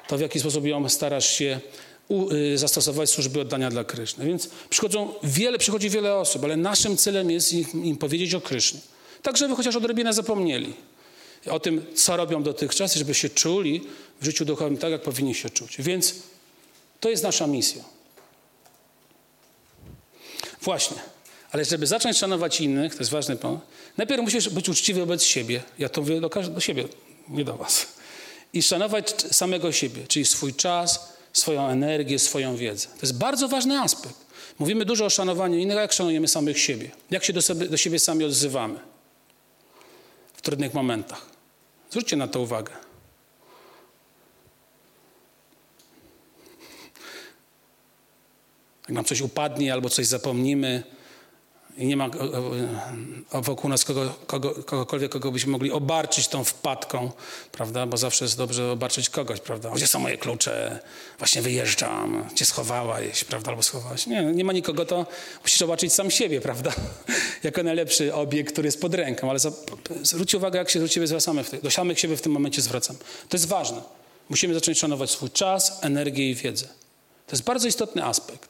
A: To w jaki sposób ją starasz się u, y, zastosować służby oddania dla Kryszny. Więc przychodzą wiele, przychodzi wiele osób, ale naszym celem jest im, im powiedzieć o Krysznie. Tak, żeby chociaż odrobinę zapomnieli o tym, co robią dotychczas, żeby się czuli w życiu duchowym tak, jak powinni się czuć. Więc to jest nasza misja. Właśnie. Ale żeby zacząć szanować innych, to jest ważny punkt, najpierw musisz być uczciwy wobec siebie. Ja to mówię do, do siebie, nie do was. I szanować samego siebie, czyli swój czas, swoją energię, swoją wiedzę. To jest bardzo ważny aspekt. Mówimy dużo o szanowaniu innych, jak szanujemy samych siebie? Jak się do, sobie, do siebie sami odzywamy w trudnych momentach? Zwróćcie na to uwagę. Jak nam coś upadnie albo coś zapomnimy i nie ma e, e, wokół nas kogo, kogo, kogokolwiek, kogo byśmy mogli obarczyć tą wpadką, prawda? Bo zawsze jest dobrze obarczyć kogoś, prawda? Gdzie są moje klucze? Właśnie wyjeżdżam. Gdzie schowałeś, prawda? Albo schowałaś. Nie, nie ma nikogo, to musisz obarczyć sam siebie, prawda? jako najlepszy obiekt, który jest pod ręką. Ale zwróćcie uwagę, jak się do siebie zwracamy, do samych siebie w tym momencie zwracam. To jest ważne. Musimy zacząć szanować swój czas, energię i wiedzę. To jest bardzo istotny aspekt.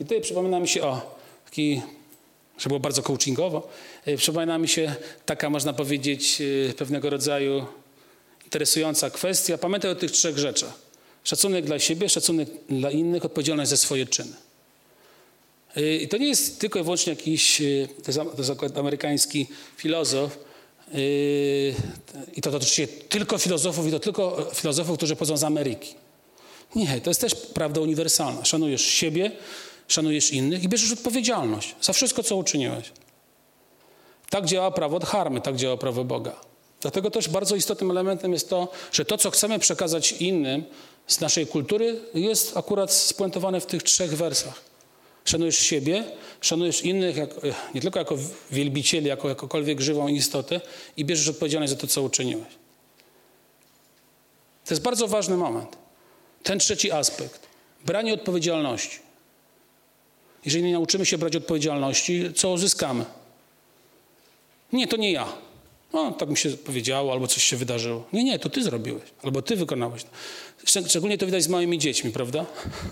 A: I tutaj przypomina mi się o taki, że było bardzo coachingowo, e, przypomina mi się taka, można powiedzieć, e, pewnego rodzaju interesująca kwestia. Pamiętaj o tych trzech rzeczach. Szacunek dla siebie, szacunek dla innych, odpowiedzialność za swoje czyny. Y, I to nie jest tylko i wyłącznie jakiś, to jest, amerykański filozof, i to dotyczy tylko filozofów, i to tylko filozofów, którzy pochodzą z Ameryki. Nie, to jest też prawda uniwersalna. Szanujesz siebie, szanujesz innych i bierzesz odpowiedzialność za wszystko, co uczyniłeś. Tak działa prawo dharmy, tak działa prawo Boga. Dlatego też bardzo istotnym elementem jest to, że to, co chcemy przekazać innym z naszej kultury, jest akurat spuentowane w tych trzech wersach. Szanujesz siebie, szanujesz innych jak, nie tylko jako wielbicieli, jako jakąkolwiek żywą istotę i bierzesz odpowiedzialność za to, co uczyniłeś. To jest bardzo ważny moment. Ten trzeci aspekt. Branie odpowiedzialności. Jeżeli nie nauczymy się brać odpowiedzialności, co uzyskamy? Nie, to nie ja. No, tak mi się powiedziało, albo coś się wydarzyło. Nie, nie, to ty zrobiłeś, albo ty wykonałeś. Szczególnie to widać z małymi dziećmi, prawda?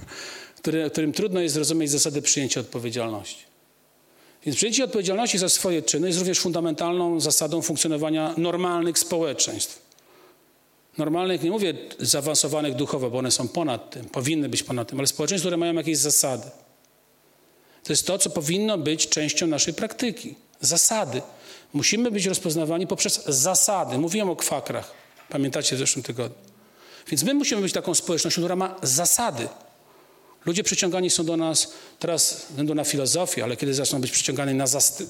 A: Który, którym trudno jest zrozumieć zasady przyjęcia odpowiedzialności. Więc przyjęcie odpowiedzialności za swoje czyny jest również fundamentalną zasadą funkcjonowania normalnych społeczeństw. Normalnych, nie mówię zaawansowanych duchowo, bo one są ponad tym, powinny być ponad tym, ale społeczeństw, które mają jakieś zasady. To jest to, co powinno być częścią naszej praktyki. Zasady. Musimy być rozpoznawani poprzez zasady. Mówiłem o kwakrach. Pamiętacie w zeszłym tygodniu. Więc my musimy być taką społecznością, która ma zasady. Ludzie przyciągani są do nas teraz względu na filozofię, ale kiedy zaczną być przyciągani na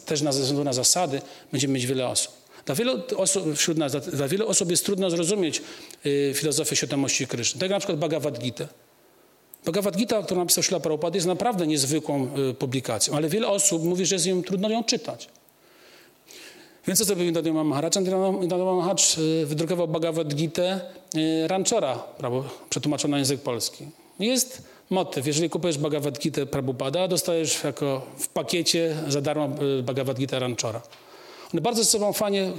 A: też na, na zasady, będziemy mieć wiele osób. Dla wielu osób, wśród nas, dla wielu osób jest trudno zrozumieć y, filozofię świadomości Kryszny. Tak jak na przykład Bhagavad Gita. Bhagavad Gita, którą napisał Śla Prabhupada, jest naprawdę niezwykłą y, publikacją, ale wiele osób mówi, że jest ją, trudno ją czytać. Więc co zrobił Indradima Maharaj? Indradima Maharaj y, wydrukował Bhagavad Gita y, Ranchora, prawo, przetłumaczony na język polski. Jest motyw. Jeżeli kupujesz Bhagavad Gita Prabhupada, dostajesz jako w pakiecie za darmo Bhagavad Gita Ranchora. Bardzo ze sobą fajnie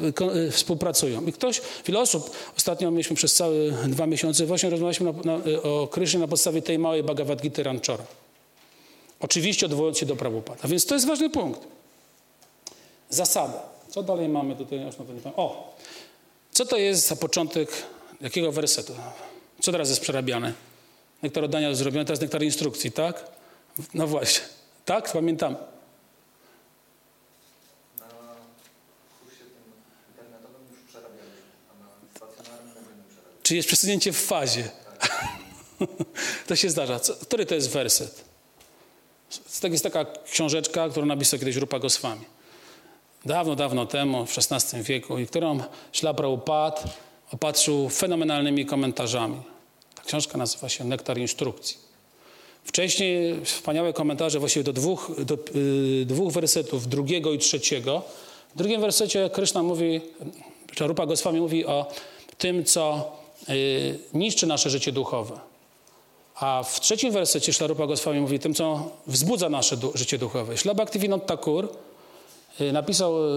A: współpracują. I ktoś, wiele osób, ostatnio mieliśmy przez całe dwa miesiące, właśnie rozmawialiśmy na, na, o Krysznie na podstawie tej małej Bhagavad Gita Ranchora. Oczywiście odwołując się do Prabhupada. Więc to jest ważny punkt. Zasada. Co dalej mamy tutaj? O, co to jest za początek jakiego wersetu? Co teraz jest przerabiane? Nektar oddania zrobione, teraz nektar instrukcji, tak? No właśnie. Tak? Pamiętam.
B: Na kursie internetowym już przerabialiśmy, a na stacjonarnym będziemy przerabiać.
A: Czy jest przesunięcie w fazie? to się zdarza. Co, który to jest werset? To jest taka książeczka, którą napisał kiedyś Rupa Goswami dawno, dawno temu, w XVI wieku, i którą Śla Prabhupada opatrzył fenomenalnymi komentarzami. Ta książka nazywa się Nektar Instrukcji. Wcześniej wspaniałe komentarze właściwie do dwóch, do, yy, dwóch wersetów, drugiego i trzeciego. W drugim wersecie Kryszna mówi, czy Rupa Goswami mówi o tym, co niszczy nasze życie duchowe. A w trzecim wersecie Szlarupa Goswami mówi tym, co wzbudza nasze du życie duchowe. Śla Bhaktivinoda Thakur Y, napisał y,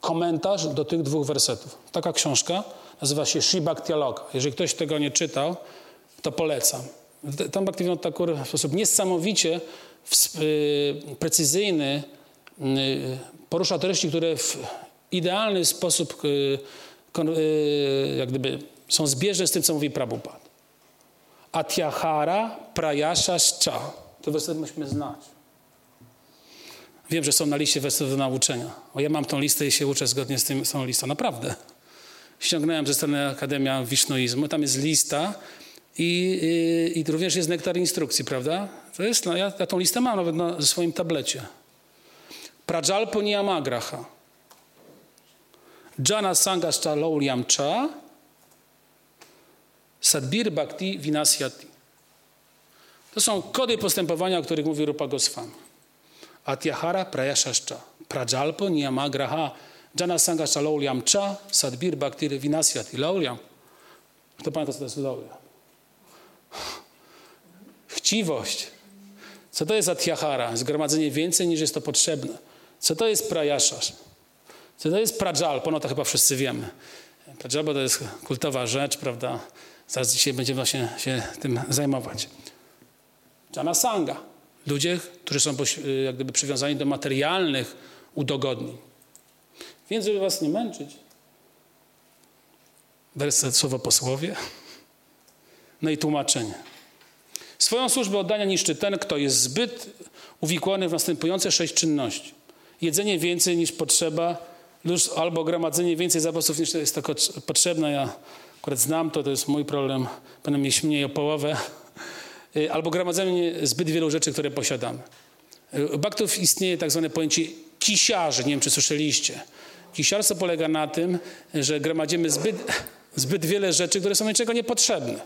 A: komentarz do tych dwóch wersetów. Taka książka nazywa się Shibak Dialoga. Jeżeli ktoś tego nie czytał, to polecam. Tam Bhaktivinoda Thakur w sposób niesamowicie y, precyzyjny porusza treści, które w idealny sposób jak gdyby są zbieżne z tym, co mówi Prabhupada. Atyahara prayasha cha. To werset musimy znać. Wiem, że są na liście wersetów do nauczenia. O, ja mam tą listę i się uczę zgodnie z, tym, z tą listą. Naprawdę. Ściągnąłem ze strony Akademia Wisznuizmu. Tam jest lista i, i, i również jest nektar instrukcji, prawda? To jest, no, ja, ja tą listę mam nawet na swoim tablecie. Prajalpo Niyamagraha. Jana Sangashcha Louliam Cha. Sadbir Bhakti Vinasyati. To są kody postępowania, o których mówi Rupa Goswami. Atyahara prayashascha, prajalpo niyamagraha, jana sanga shalauliam cha, sadbir bhaktir vinasyati. Lauliam. Kto pamięta, co to jest lauliam? Chciwość. Co to jest atyahara? Zgromadzenie więcej niż jest to potrzebne. Co to jest prayashash? Co to jest prajal? Pono to chyba wszyscy wiemy. Prajalpa to jest kultowa rzecz, prawda? Zaraz dzisiaj będziemy właśnie się tym zajmować. Jana sanga. Ludzie, którzy są y, jak gdyby przywiązani do materialnych udogodnień. Więc, żeby was nie męczyć, werset słowo posłowie. No i tłumaczenie. Swoją służbę oddania niszczy ten, kto jest zbyt uwikłany w następujące sześć czynności. Jedzenie więcej niż potrzeba, albo gromadzenie więcej zapasów niż jest tylko potrzebne. Ja akurat znam to, to jest mój problem. Będę mieć mniej o połowę. Y, albo gromadzenie zbyt wielu rzeczy, które posiadamy. U Baktów istnieje tak zwane pojęcie kisiarzy. Nie wiem, czy słyszeliście. Kisiarstwo polega na tym, że gromadzimy zbyt, zbyt wiele rzeczy, które są niczego niepotrzebne.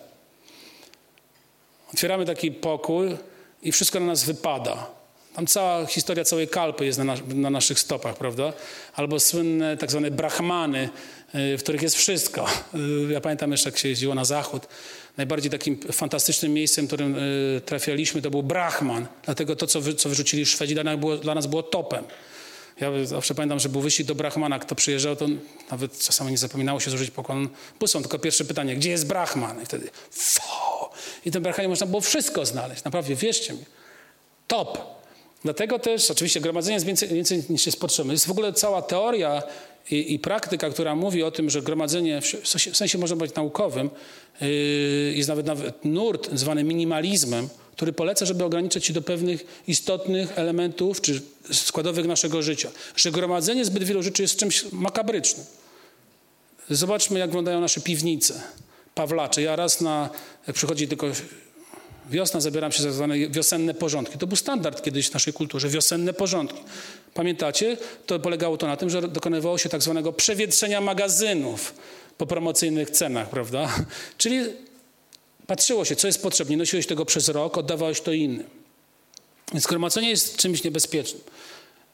A: Otwieramy taki pokój i wszystko na nas wypada. Tam cała historia całej kalpy jest na, nas, na naszych stopach, prawda? Albo słynne tak zwane brahmany, y, w których jest wszystko. Y, ja pamiętam jeszcze, jak się jeździło na zachód. Najbardziej takim fantastycznym miejscem, którym y, trafialiśmy, to był Brahman. Dlatego to, co, wy, co wyrzucili Szwedzi, dla nas, było, dla nas było topem. Ja zawsze pamiętam, że był wyścig do Brahmana. Kto przyjeżdżał, to nawet czasami nie zapominało się złożyć pokłon busom. Tylko pierwsze pytanie, gdzie jest Brahman? I wtedy fo! I tym Brahmanie można było wszystko znaleźć. Naprawdę, wierzcie mi. Top. Dlatego też oczywiście gromadzenie jest więcej, więcej niż jest potrzebne. Jest w ogóle cała teoria i, i, praktyka, która mówi o tym, że gromadzenie w sensie może być naukowym, yy, jest nawet, nawet nurt zwany minimalizmem, który poleca, żeby ograniczyć się do pewnych istotnych elementów czy składowych naszego życia. Że gromadzenie zbyt wielu rzeczy jest czymś makabrycznym. Zobaczmy, jak wyglądają nasze piwnice, pawlacze. Ja raz na, jak przychodzi tylko Wiosna zabieram się za zwane wiosenne porządki. To był standard kiedyś w naszej kulturze, wiosenne porządki. Pamiętacie? To polegało to na tym, że dokonywało się tak zwanego przewietrzenia magazynów po promocyjnych cenach, prawda? Czyli patrzyło się, co jest potrzebne. Nosiłeś tego przez rok, oddawałeś to innym. Więc gromadzenie jest czymś niebezpiecznym.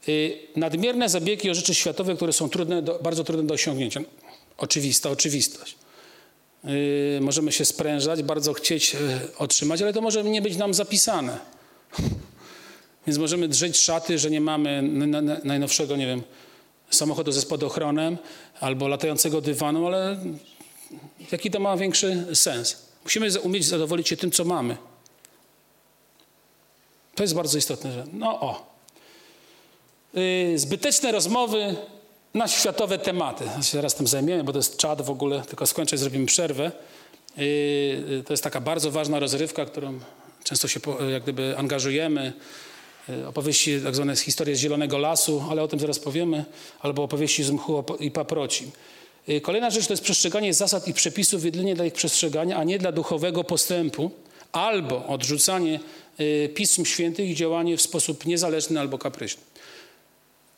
A: Y, nadmierne zabiegi o rzeczy światowe, które są trudne do, bardzo trudne do osiągnięcia. Oczywista oczywistość. Yy, możemy się sprężać, bardzo chcieć yy, otrzymać, ale to może nie być nam zapisane. Więc możemy drzeć szaty, że nie mamy najnowszego, nie wiem, samochodu ze spadochronem albo latającego dywanu, ale jaki to ma większy sens? Musimy umieć zadowolić się tym, co mamy. To jest bardzo istotne, no o. Yy, zbyteczne rozmowy na światowe tematy. Zaraz tym zajmiemy, bo to jest czad w ogóle, tylko skończę zrobimy przerwę. Yy, to jest taka bardzo ważna rozrywka, którą często się jak gdyby angażujemy. Yy, opowieści, tak zwane historie z Zielonego Lasu, ale o tym zaraz powiemy, albo opowieści z mchu i paproci. Yy, kolejna rzecz to jest przestrzeganie zasad i przepisów jedynie dla ich przestrzegania, a nie dla duchowego postępu, albo odrzucanie pism świętych i działanie w sposób niezależny albo kapryśny.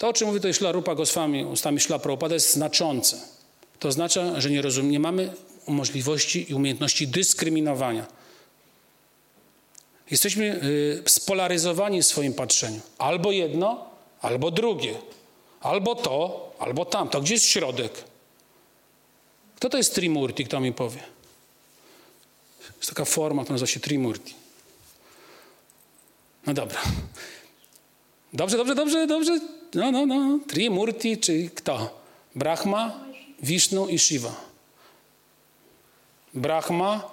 A: To, o czym mówi tutaj Szla Rupa Goswami, ustami Szla Prabhupada, jest znaczące. To oznacza, że nie, rozum, nie mamy możliwości i umiejętności dyskryminowania. Jesteśmy y, spolaryzowani w swoim patrzeniu. Albo jedno, albo drugie. Albo to, albo tamto. Gdzie jest środek? Kto to jest Trimurti, kto mi powie? Jest taka forma, która nazywa się Trimurti. No dobra. Dobrze, dobrze, dobrze, dobrze. No, no, no. Trimurti, czyli kto? Brahma, Vishnu i Shiva. Brahma,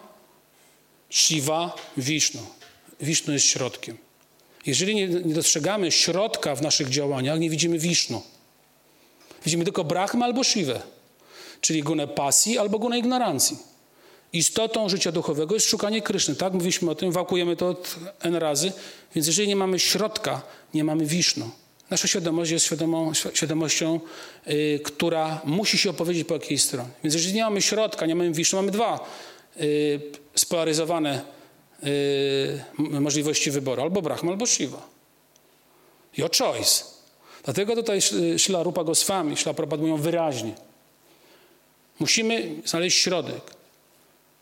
A: Shiva, Vishnu. Vishnu jest środkiem. Jeżeli nie, nie dostrzegamy środka w naszych działaniach, nie widzimy Vishnu. Widzimy tylko Brahma albo Shivę, czyli gunę pasji albo gunę ignorancji. Istotą życia duchowego jest szukanie Kryszny. Tak, mówiliśmy o tym, wałkujemy to od N razy. Więc jeżeli nie mamy środka, nie mamy Wisznu. Nasza świadomość jest świadomością, yy, która musi się opowiedzieć po jakiejś stronie. Więc jeżeli nie mamy środka, nie mamy Wisznu, mamy dwa yy, spolaryzowane yy, możliwości wyboru. Albo Brahma, albo Shiva. Your choice. Dlatego tutaj Szla Rupa Goswami, Szla Prabhupada mówią wyraźnie. Musimy znaleźć środek.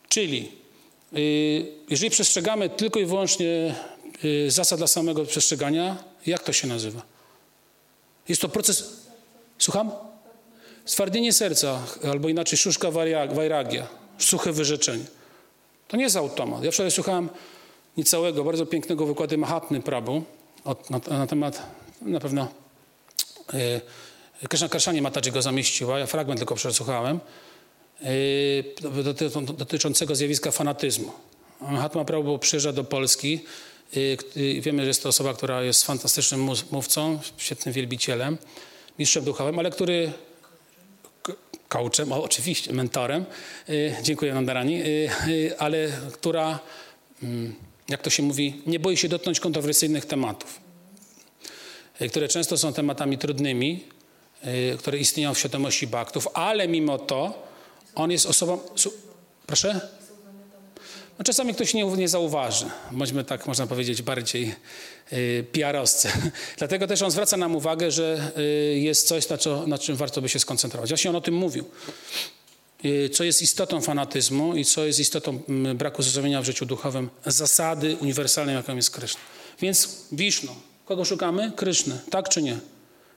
A: Czyli y, jeżeli przestrzegamy tylko i wyłącznie y, zasad dla samego przestrzegania, jak to się nazywa? Jest to proces. Słucham? Stwardnienie serca, albo inaczej szuszka wajragia, suche wyrzeczenie. To nie jest automat. Ja wczoraj słuchałem niecałego, bardzo pięknego wykładu Mahatmy Prabhu na, na, temat, na pewno yy, Krishna Karszanie Mataji go zamieściła, ja fragment tylko przesłuchałem. Yy, dotyczącego zjawiska fanatyzmu. Mahatma Prabhu przyjeżdża do Polski. Yy, wiemy, że jest to osoba, która jest fantastycznym mówcą, świetnym wielbicielem, mistrzem duchowym, ale który coachem, oczywiście, mentorem, y, dziękuję Nandarani, y, y, ale która, mm, jak to się mówi, nie boi się dotknąć kontrowersyjnych tematów, które często są tematami trudnymi, które istnieją w świadomości baktów, ale mimo to on jest osobą... Proszę? No czasami ktoś nie, nie zauważy. Bądźmy tak, można powiedzieć, bardziej y, PR-owscy. Dlatego też on zwraca nam uwagę, że y, jest coś, na, co, na czym warto by się skoncentrować. Właśnie on o tym mówił. Y, co jest istotą fanatyzmu i co jest istotą mm, braku zrozumienia w życiu duchowym zasady uniwersalnej, jaką jest Kryszna. Więc Wisznu. Kogo szukamy? Kryszny. Tak czy nie?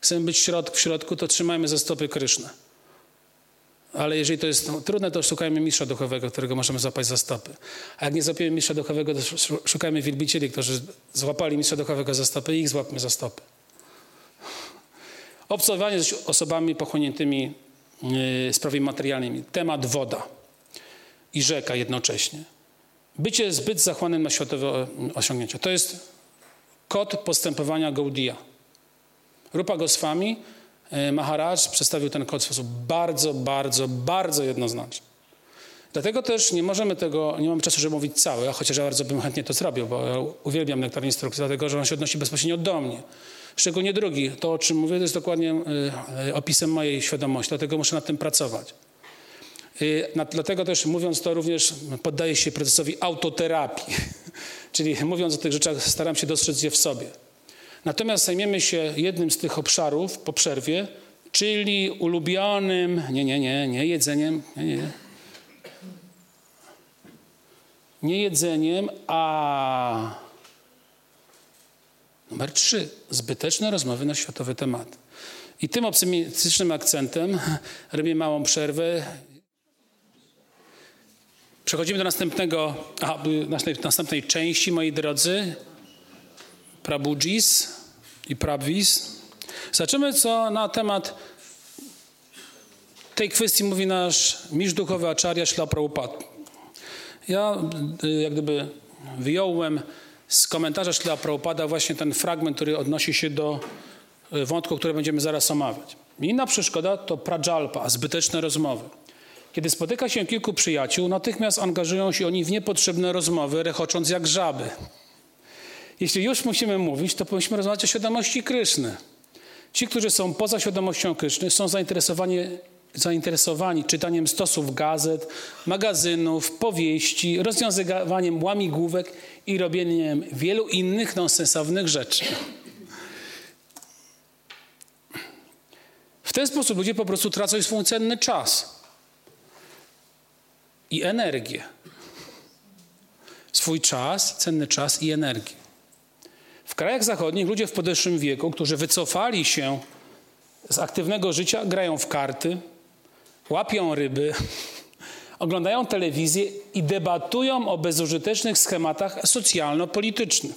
A: Chcemy być środ w środku, to trzymajmy za stopy Kryszny. Ale jeżeli to jest trudne, to szukajmy mistrza duchowego, którego możemy złapać za stopy. A jak nie złapiemy mistrza duchowego, to szukajmy wielbicieli, którzy złapali mistrza duchowego za stopy i ich złapmy za stopy. Obcowanie z osobami pochłoniętymi sprawami materialnymi. Temat woda i rzeka jednocześnie. Bycie zbyt zachłanym na światowe osiągnięcia. To jest kod postępowania Gaudia. Rupa Goswami E, Maharaj przedstawił ten kod w sposób bardzo, bardzo, bardzo jednoznaczny. Dlatego też nie możemy tego, nie mamy czasu, żeby mówić całe, chociaż ja bardzo bym chętnie to zrobił, bo ja uwielbiam nektar instrukcji, dlatego że on się odnosi bezpośrednio do mnie. Szczególnie drugi, to o czym mówię, to jest dokładnie y, opisem mojej świadomości, dlatego muszę nad tym pracować. Nad, dlatego też mówiąc to również poddaję się procesowi autoterapii, czyli mówiąc o tych rzeczach staram się dostrzec je w sobie. Natomiast zajmiemy się jednym z tych obszarów po przerwie, czyli ulubionym, nie, nie, nie, nie jedzeniem, nie, nie, nie jedzeniem, a numer trzy, zbyteczne rozmowy na światowy temat. I tym optymistycznym akcentem robię małą przerwę. Przechodzimy do następnego, aha, następnej części, moi drodzy. Prabhujis i Prabhis. Zobaczymy, co na temat tej kwestii mówi nasz mistrz duchowy Acharya Śla. Ja y, jak gdyby wyjąłem z komentarza Śla właśnie ten fragment, który odnosi się do y, wątku, który będziemy zaraz omawiać. Inna przeszkoda to prajalpa, zbyteczne rozmowy. Kiedy spotyka się kilku przyjaciół, natychmiast angażują się oni w niepotrzebne rozmowy, rechocząc jak żaby. Jeśli już musimy mówić, to powinniśmy rozmawiać o świadomości Kryszny. Ci, którzy są poza świadomością Kryszny, są zainteresowani, zainteresowani czytaniem stosów gazet, magazynów, powieści, rozwiązywaniem łamigłówek i robieniem wielu innych nonsensownych rzeczy. W ten sposób ludzie po prostu tracą swój cenny czas i energię. Swój czas, cenny czas i energię. W krajach zachodnich ludzie w podeszłym wieku, którzy wycofali się z aktywnego życia, grają w karty, łapią ryby, oglądają telewizję i debatują o bezużytecznych schematach socjalno-politycznych.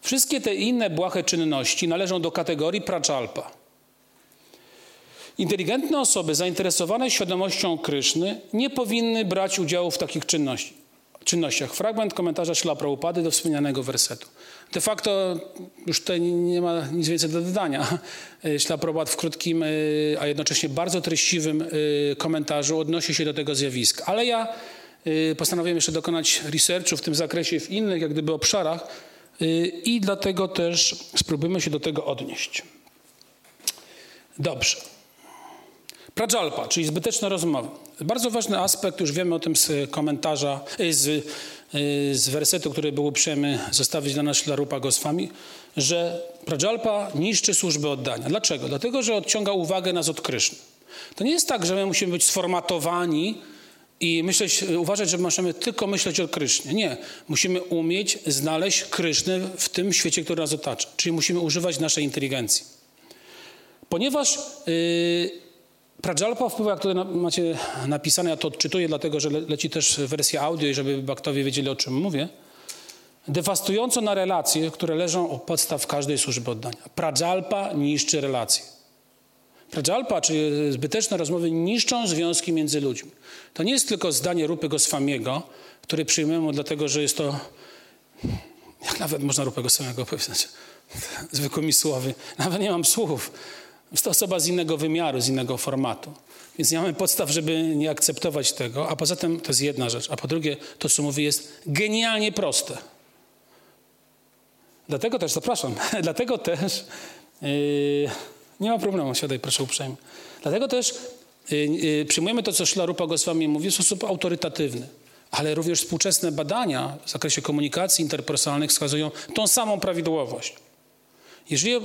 A: Wszystkie te inne błahe czynności należą do kategorii praczalpa. Inteligentne osoby zainteresowane świadomością Kryszny nie powinny brać udziału w takich czynności, czynnościach. Fragment komentarza Śla Prabhupady do wspomnianego wersetu. De facto już tutaj nie ma nic więcej do dodania. Ślaprobat w krótkim, y, a jednocześnie bardzo treściwym y, komentarzu odnosi się do tego zjawiska. Ale ja postanowiłem jeszcze dokonać researchu w tym zakresie w innych jak gdyby obszarach i dlatego też spróbujmy się do tego odnieść. Dobrze. Prajalpa, czyli zbyteczne rozmowy. Bardzo ważny aspekt, już wiemy o tym z komentarza, z Y, z wersetu, który był uprzejmy zostawić dla nas Szlarupa Goswami, że Prajalpa niszczy służby oddania. Dlaczego? Dlatego, że odciąga uwagę nas od Kryszny. To nie jest tak, że my musimy być sformatowani i myśleć, uważać, że możemy tylko myśleć o Krysznie. Nie. Musimy umieć znaleźć Krysznę w tym świecie, który nas otacza. Czyli musimy używać naszej inteligencji. Ponieważ yy, Prajalpa wpływa, tutaj macie napisane, ja to odczytuję, dlatego że leci też wersja audio i żeby baktowie wiedzieli, o czym mówię. Dewastująco na relacje, które leżą u podstaw każdej służby oddania. Prajalpa niszczy relacje. Prajalpa, czyli zbyteczne rozmowy, niszczą związki między ludźmi. To nie jest tylko zdanie Rupy Goswamiego, które przyjmujemy dlatego, że jest to, jak nawet można Rupę Goswamiego powiedzieć, zwykłymi słowy. Nawet nie mam słów Jest to osoba z innego wymiaru, z innego formatu. Więc nie mamy podstaw, żeby nie akceptować tego. A poza tym to jest jedna rzecz. A po drugie, to co mówi jest genialnie proste. Dlatego też, zapraszam, dlatego też yy, nie ma problemu, siadaj proszę uprzejmie. Dlatego też yy, yy, przyjmujemy to, co Szlarupa Goswami mówi w sposób autorytatywny. Ale również współczesne badania w zakresie komunikacji interpersonalnych wskazują tą samą prawidłowość. Jeżeli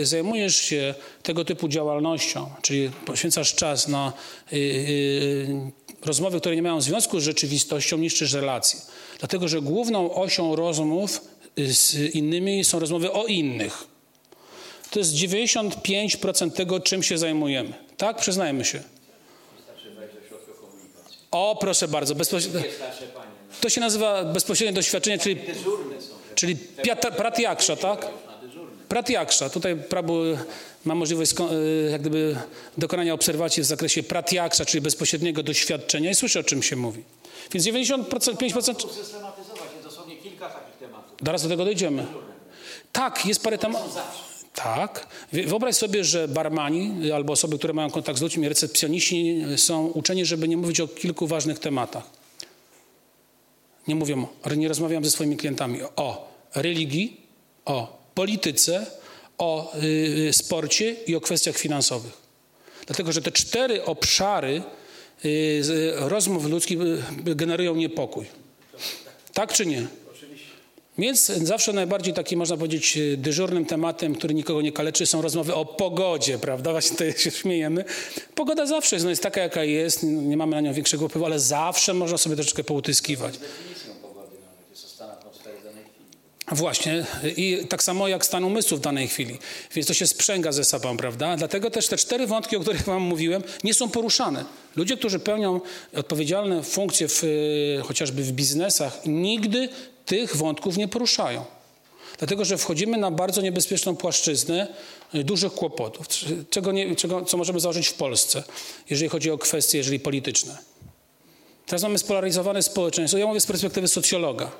A: y, zajmujesz się tego typu działalnością, czyli poświęcasz czas na y, y, rozmowy, które nie mają związku z rzeczywistością, niszczysz relacje. Dlatego, że główną osią rozmów z innymi są rozmowy o innych. To jest 95% tego, czym się zajmujemy. Tak? Przyznajmy się. O, proszę bardzo. Bezpośrednio, to się nazywa bezpośrednie doświadczenie, czyli, czyli pratiaksza, tak? Pratiaksza. Tutaj Prabu ma możliwość jak gdyby dokonania obserwacji w zakresie pratiaksza, czyli bezpośredniego doświadczenia i słyszy, o czym się mówi. Więc 95%...
C: Systematyzować jest dosłownie kilka takich tematów.
A: Zaraz do tego dojdziemy. Tak, jest parę tematów. Tak. Wyobraź sobie, że barmani albo osoby, które mają kontakt z ludźmi, recepcjoniści są uczeni, żeby nie mówić o kilku ważnych tematach. Nie mówią, nie rozmawiam ze swoimi klientami o religii, o polityce, o y, sporcie i o kwestiach finansowych. Dlatego, że te cztery obszary y, rozmów ludzkich y, generują niepokój. Tak czy nie? Więc zawsze najbardziej taki, można powiedzieć, dyżurnym tematem, który nikogo nie kaleczy, są rozmowy o pogodzie, prawda? Właśnie tutaj się śmiejemy. Pogoda zawsze jest, no jest taka, jaka jest, nie mamy na nią większego wpływu, ale zawsze można sobie troszeczkę poutyskiwać. Właśnie. I tak samo jak stan umysłu w danej chwili. Więc to się sprzęga ze sobą, prawda? Dlatego też te cztery wątki, o których wam mówiłem, nie są poruszane. Ludzie, którzy pełnią odpowiedzialne funkcje w, chociażby w biznesach, nigdy tych wątków nie poruszają. Dlatego, że wchodzimy na bardzo niebezpieczną płaszczyznę dużych kłopotów, czego nie, czego, co możemy założyć w Polsce, jeżeli chodzi o kwestie, jeżeli polityczne. Teraz mamy spolaryzowane społeczeństwo. Ja mówię z perspektywy socjologa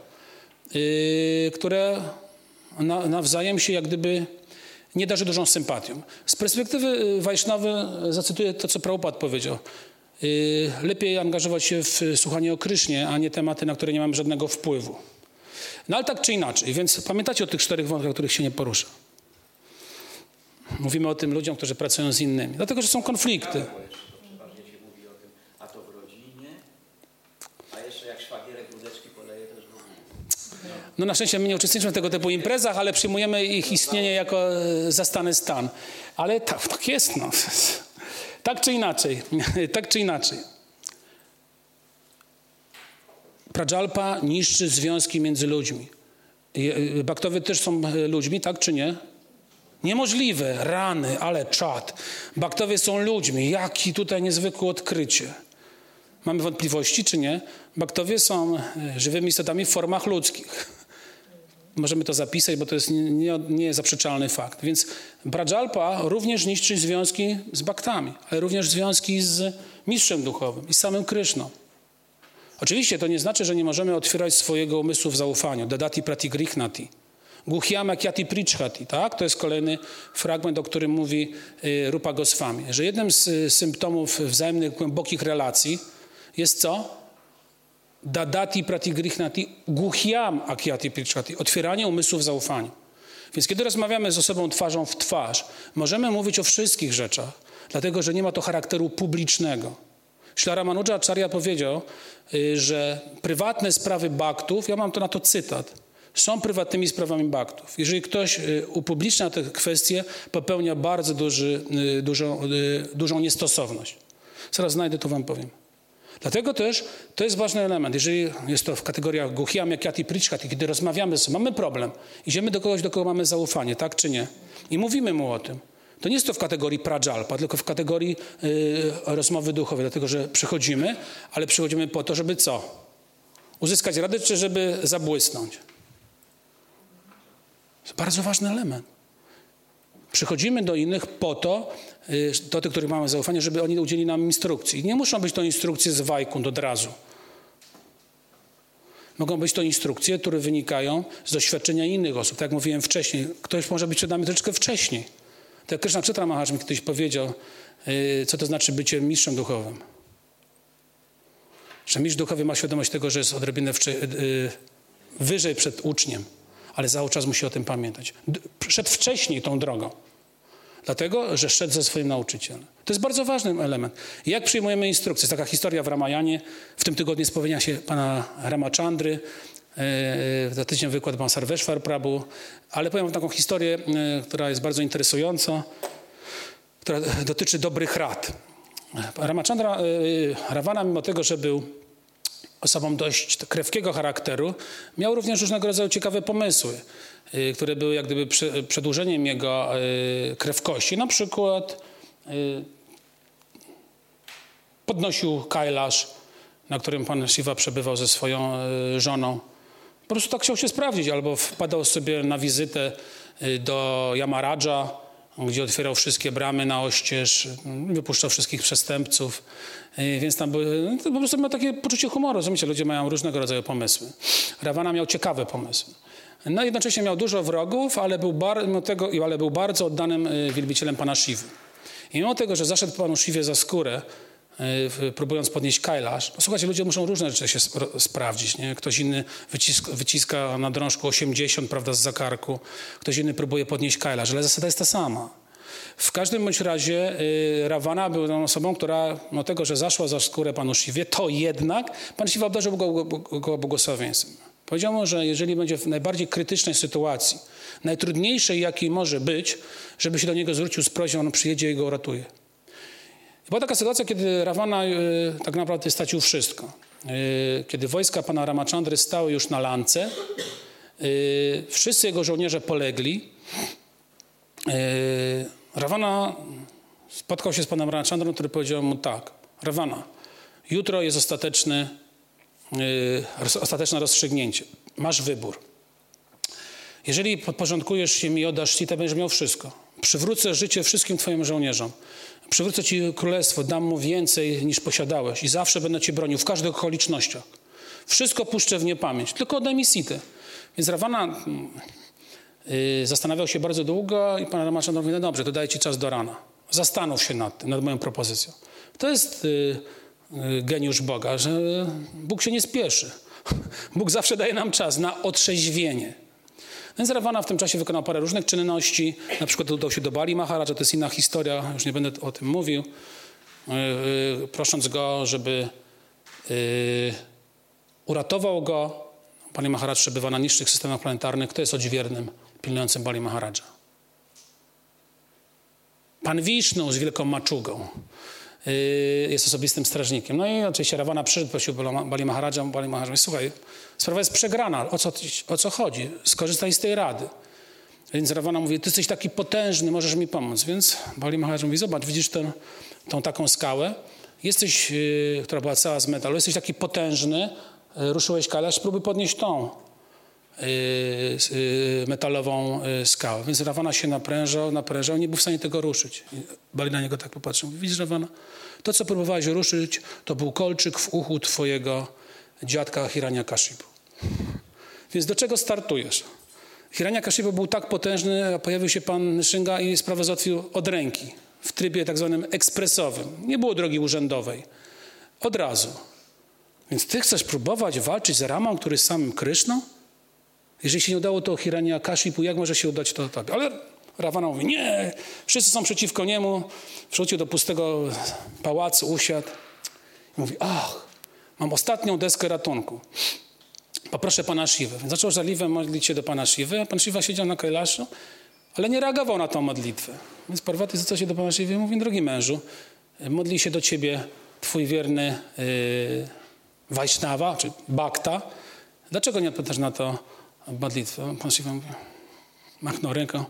A: które na, nawzajem się jak gdyby nie darzy dużą sympatią. Z perspektywy Wajsznawy zacytuję to, co Prabhupada powiedział. Lepiej angażować się w słuchanie o Krysznie, a nie tematy, na które nie mam żadnego wpływu. No ale tak czy inaczej, więc pamiętacie o tych czterech wątkach, których się nie porusza. Mówimy o tym ludziom, którzy pracują z innymi. Dlatego, że są konflikty. No na szczęście my nie uczestniczymy w tego typu imprezach, ale przyjmujemy ich istnienie jako e, zastany stan. Ale tak, tak jest, no. Tak czy inaczej, tak czy inaczej. Prajalpa niszczy związki między ludźmi. E, baktowie też są e, ludźmi, tak czy nie? Niemożliwe, rany, ale czad. Baktowie są ludźmi. Jaki tutaj niezwykłe odkrycie. Mamy wątpliwości, czy nie? Baktowie są żywymi istotami w formach ludzkich. Możemy to zapisać, bo to jest niezaprzeczalny nie, nie fakt. Więc Brajalpa również niszczy związki z baktami, ale również związki z mistrzem duchowym i z samym Kryszną. Oczywiście to nie znaczy, że nie możemy otwierać swojego umysłu w zaufaniu. Dadati pratigrihnati. Guhyama kyati prichhati, tak? To jest kolejny fragment, o którym mówi y, Rupa Goswami. Że jednym z y, symptomów wzajemnych głębokich relacji jest co? Dadati pratigrihnati guhyam akiati prichati. Otwieranie umysłów zaufania. Więc kiedy rozmawiamy z osobą twarzą w twarz, możemy mówić o wszystkich rzeczach, dlatego że nie ma to charakteru publicznego. Ślara Manuja Acharya powiedział, y, że prywatne sprawy baktów, ja mam to na to cytat, są prywatnymi sprawami baktów. Jeżeli ktoś y, upublicznia te kwestie, popełnia bardzo duży, y, dużą, dużą niestosowność. Zaraz znajdę, to wam powiem. Dlatego też to jest ważny element. Jeżeli jest to w kategoriach guchiam, jak jati prichkat, kiedy rozmawiamy z mamy problem, idziemy do kogoś, do kogo mamy zaufanie, tak czy nie? I mówimy mu o tym. To nie jest to w kategorii prajalpa, tylko w kategorii yy, rozmowy duchowej, dlatego że przychodzimy, ale przychodzimy po to, żeby co? Uzyskać radę, czy żeby zabłysnąć? To bardzo ważny element. Przychodzimy do innych po to, y, do tych, których mamy zaufanie, żeby oni udzielili nam instrukcji. Nie muszą być to instrukcje z wajkund od razu. Mogą być to instrukcje, które wynikają z doświadczenia innych osób. Tak jak mówiłem wcześniej, ktoś może być przed nami troszeczkę wcześniej. Tak Krishna Chitra Maharaj mi kiedyś powiedział, y, co to znaczy bycie mistrzem duchowym. Że mistrz duchowy ma świadomość tego, że jest odrobinę y, wyżej przed uczniem, ale cały czas musi o tym pamiętać. Szedł wcześniej tą drogą. Dlatego, że szedł ze swoim nauczycielem. To jest bardzo ważny element. Jak przyjmujemy instrukcje? Jest taka historia w Ramayanie. W tym tygodniu spowiednia się pana Ramachandry. E, Za tydzień wykład pan Sarveshwar Prabhu. Ale powiem wam taką historię, e, która jest bardzo interesująca, która dotyczy dobrych rad. Ramachandra, e, Ravana, mimo tego, że był osobą dość krewkiego charakteru, miał również różnego rodzaju ciekawe pomysły, które były jak gdyby prze- przedłużeniem jego y, krewkości. Na przykład y, podnosił Kailash, na którym pan Shiva przebywał ze swoją y, żoną. Po prostu tak chciał się sprawdzić, albo wpadał sobie na wizytę y, do Yamaraja, gdzie otwierał wszystkie bramy na oścież, y, wypuszczał wszystkich przestępców. Y, Więc tam były, no po prostu miał takie poczucie humoru. Rozumiecie, ludzie mają różnego rodzaju pomysły. Ravana miał ciekawe pomysły. No jednocześnie miał dużo wrogów, ale był, bar, mimo tego, ale był bardzo oddanym y, wielbicielem pana Shivy. I mimo tego, że zaszedł panu Shiwie za skórę, y, próbując podnieść Kailash. No, słuchajcie, ludzie muszą różne rzeczy się spro- sprawdzić. Nie? Ktoś inny wyciska, wyciska na drążku 80 prawda, z zakarku, ktoś inny próbuje podnieść Kailash, ale zasada jest ta sama. W każdym bądź razie y, Ravana był tą osobą, która, no tego, że zaszła za skórę panu Shiwie, to jednak pan Shiva obdarzył go, go, go błogosławieństwem. Powiedział mu, że jeżeli będzie w najbardziej krytycznej sytuacji, najtrudniejszej jakiej może być, żeby się do niego zwrócił z prośbą, on przyjedzie i go uratuje. Była taka sytuacja, kiedy Ravana y, tak naprawdę stracił wszystko. Y, kiedy wojska pana Ramachandry stały już na lance, y, wszyscy jego żołnierze polegli. Y, Ravana spotkał się z panem Ramachandrą, który powiedział mu tak, Ravana, jutro jest ostateczny, ostateczne rozstrzygnięcie. Masz wybór. Jeżeli podporządkujesz się mi i oddasz ci, to będziesz miał wszystko. Przywrócę życie wszystkim twoim żołnierzom. Przywrócę ci królestwo, dam mu więcej niż posiadałeś i zawsze będę cię bronił w każdych okolicznościach. Wszystko puszczę w niepamięć, tylko oddaj mi sitę. Więc Ravana mm, y, zastanawiał się bardzo długo i pan Ramachandra mówi, no dobrze, to daję ci czas do rana. Zastanów się nad tym, nad moją propozycją. To jest y, y, geniusz Boga, że Bóg się nie spieszy. Bóg zawsze daje nam czas na otrzeźwienie. Więc Ravana w tym czasie wykonał parę różnych czynności. Na przykład udał się do Bali Maharaja, to jest inna historia, już nie będę o tym mówił. Yy, yy, prosząc go, żeby uratował go. Bali Maharaj przebywa na niższych systemach planetarnych. Kto jest odźwiernym, pilnującym Bali Maharaja? Pan Wisznu z wielką maczugą jest osobistym strażnikiem. No i oczywiście Ravana przyszedł, prosił Bali Maharaja, Bali Maharaja mówi, słuchaj, sprawa jest przegrana, o co, o co chodzi? Skorzystaj z tej rady. Więc Ravana mówi, ty jesteś taki potężny, możesz mi pomóc. Więc Bali Maharaj mówi, zobacz, widzisz tę, tą taką skałę? Jesteś, yy, która była cała z metalu, jesteś taki potężny, yy, ruszyłeś kalasz, spróbuj podnieść tą metalową yy, skałę. Więc Ravana się naprężał, naprężał, nie był w stanie tego ruszyć. Bali na niego tak popatrzył. Widzisz, Ravana, to, co próbowałeś ruszyć, to był kolczyk w uchu twojego dziadka Hirania Kashipu. Więc do czego startujesz? Hirania Kashipu był tak potężny, a pojawił się pan Szynga i sprawę załatwił od ręki, w trybie tak zwanym ekspresowym. Nie było drogi urzędowej. Od razu. Więc ty chcesz próbować walczyć z Ramą, który jest samym Kryszną? Jeżeli się nie udało to Hirania Kashipu, jak może się udać to tobie? Ale Ravana mówi, nie, wszyscy są przeciwko niemu. Wrócił do pustego pałacu, usiadł i mówi, ach, mam ostatnią deskę ratunku. Poproszę pana Siwę. Więc zaczął modlić się do pana Siwy, a pan Siwa siedział na Kailaszu, ale nie reagował na tą modlitwę. Więc Parwati zwrócił się do pana Siwy i mówi, drogi mężu, modli się do ciebie twój wierny yy, Wajśnawa, czy Bhakta. Dlaczego nie odpowiadasz na to modlitwę? Mówi, machnął ręką.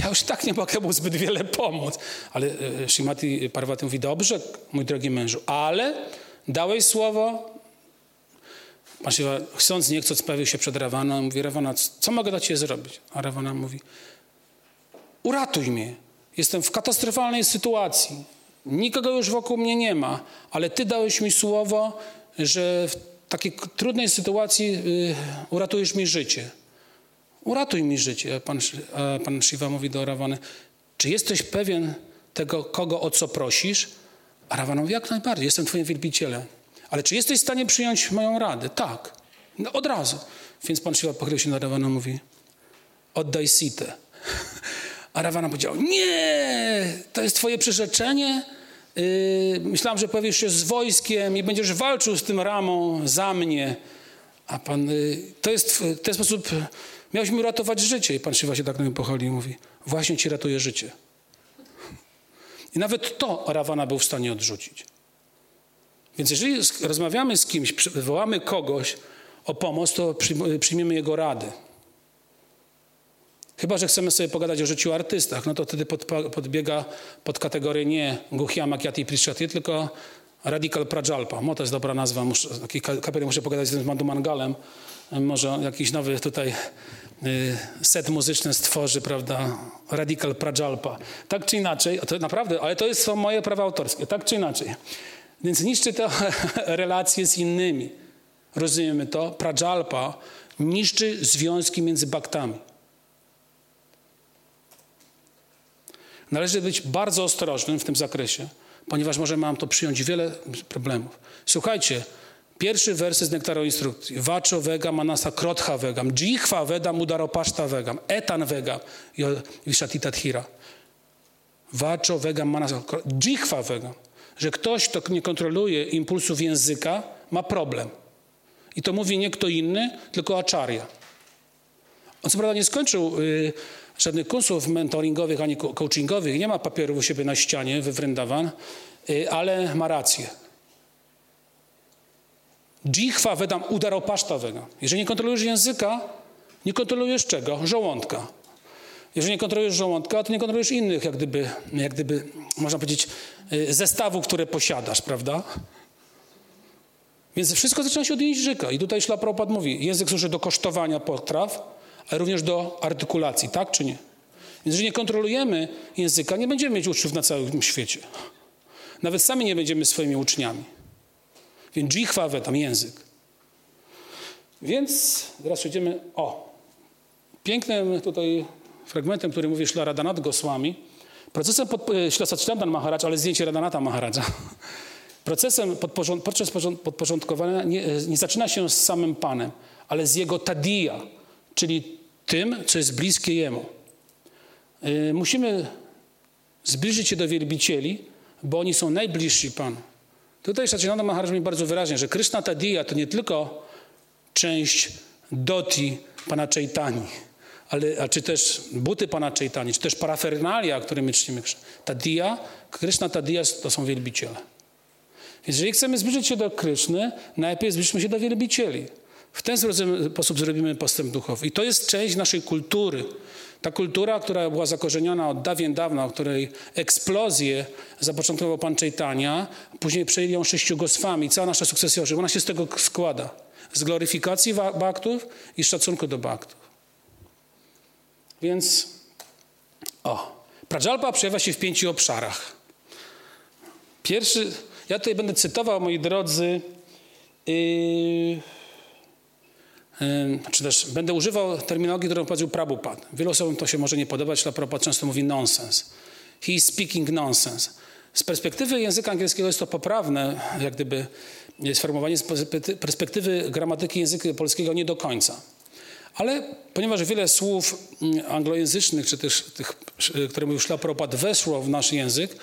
A: Ja już tak nie mogę mu zbyt wiele pomóc. Ale y, Shrimati Parvati mówi, dobrze, mój drogi mężu, ale dałeś słowo. Pan Shiva, chcąc, nie chcąc, pojawił się przed Ravaną. Mówi, Ravana, co mogę dla ciebie zrobić? A Ravana mówi, uratuj mnie. Jestem w katastrofalnej sytuacji. Nikogo już wokół mnie nie ma, ale ty dałeś mi słowo, że takiej trudnej sytuacji y, uratujesz mi życie. Uratuj mi życie. Pan, pan Shiva mówi do Ravany, Czy jesteś pewien tego, kogo o co prosisz? A Rawan mówi, jak najbardziej, jestem twoim wielbicielem. Ale czy jesteś w stanie przyjąć moją radę? Tak. No, od razu. Więc pan Siła pochylił się na Rawana i mówi, oddaj sitę. A Rawana powiedział, nie, to jest twoje przyrzeczenie? Yy, myślałem, że powiesz się z wojskiem i będziesz walczył z tym ramą za mnie. A pan, yy, to jest w ten sposób, miałeś mi uratować życie. I pan Siwa się tak na mnie pochylił i mówi, właśnie ci ratuje życie. I nawet to Rawana był w stanie odrzucić. Więc jeżeli rozmawiamy z kimś, wołamy kogoś o pomoc, to przyjmiemy jego rady. Chyba, że chcemy sobie pogadać o życiu artystach, no to wtedy podbiega pod kategorię nie Guhia Makiati Prishati, tylko Radical Prajalpa. Mo to jest dobra nazwa, muszę, muszę pogadać z tym Mangalem. Może jakiś nowy tutaj y, set muzyczny stworzy, prawda, Radical Prajalpa. Tak czy inaczej, to naprawdę, ale to jest, są moje prawa autorskie, tak czy inaczej. Więc niszczy to relacje z innymi. Rozumiemy to? Prajalpa niszczy związki między baktami. Należy być bardzo ostrożnym w tym zakresie, ponieważ może nam to przyjąć wiele problemów. Słuchajcie, pierwszy wersy z nektaru instrukcji. Vaczo vegam manasa krotha vegam, dżichwa vedam udaropaszta vegam, etan vegam, vishatitathira. Vaczo vegam manasa dżichwa vegam. Że ktoś, kto nie kontroluje impulsów języka, ma problem. I to mówi nie kto inny, tylko acharya. On co prawda nie skończył y, żadnych kursów mentoringowych ani coachingowych, nie ma papierów u siebie na ścianie we Vrindavan, y, ale ma rację. Dżichwa wedam udaropasztawego. Jeżeli nie kontrolujesz języka, nie kontrolujesz czego? Żołądka. Jeżeli nie kontrolujesz żołądka, to nie kontrolujesz innych, jak gdyby, jak gdyby można powiedzieć, y, zestawów, które posiadasz, prawda? Więc wszystko zaczyna się od języka. I tutaj Szlapropad mówi, język służy do kosztowania potraw, ale również do artykulacji, tak czy nie? Więc jeżeli nie kontrolujemy języka, nie będziemy mieć uczniów na całym świecie. Nawet sami nie będziemy swoimi uczniami. Więc dżichwawę, tam język. Więc teraz przejdziemy, o, pięknym tutaj fragmentem, który mówi Szla Radanat Goswami, procesem pod, e, Ślasachandan Maharaj, ale zdjęcie Radanata Maharaja. Procesem podporząd, podczas podporządkowania nie, e, nie zaczyna się z samym Panem, ale z jego tadija, czyli tym, co jest bliskie Jemu. Y, musimy zbliżyć się do wielbicieli, bo oni są najbliżsi Panu. Tutaj Sachinanda Maharaj mówi bardzo wyraźnie, że Krishna Tadiya to nie tylko część doti Pana Chaitani, ale, a czy też buty Pana Chaitani, czy też parafernalia, którymi czcimy Tadiya, Krishna Tadiya to są wielbiciele. Więc jeżeli chcemy zbliżyć się do Kryszny, najpierw zbliżmy się do wielbicieli. W ten sposób zrobimy postęp duchowy. I to jest część naszej kultury. Ta kultura, która była zakorzeniona od dawien dawna, o której eksplozję zapoczątkował pan Czejtania, później przejęli ją sześciu goswami, cała nasza sukcesja, ona się z tego składa. Z gloryfikacji baktów i szacunku do baktów. Więc, o, Prajalpa przejawia się w pięciu obszarach. Pierwszy, ja tutaj będę cytował, moi drodzy, yy, czy też będę używał terminologii, którą powiedział Prabhupada. Wielu osobom to się może nie podobać, ale Prabhupada często mówi nonsense. He is speaking nonsense. Z perspektywy języka angielskiego jest to poprawne, jak gdyby sformułowanie z perspektywy gramatyki języka polskiego nie do końca. Ale ponieważ wiele słów mm, anglojęzycznych, czy też tych, które mówił Szlapropat, weszło w nasz język,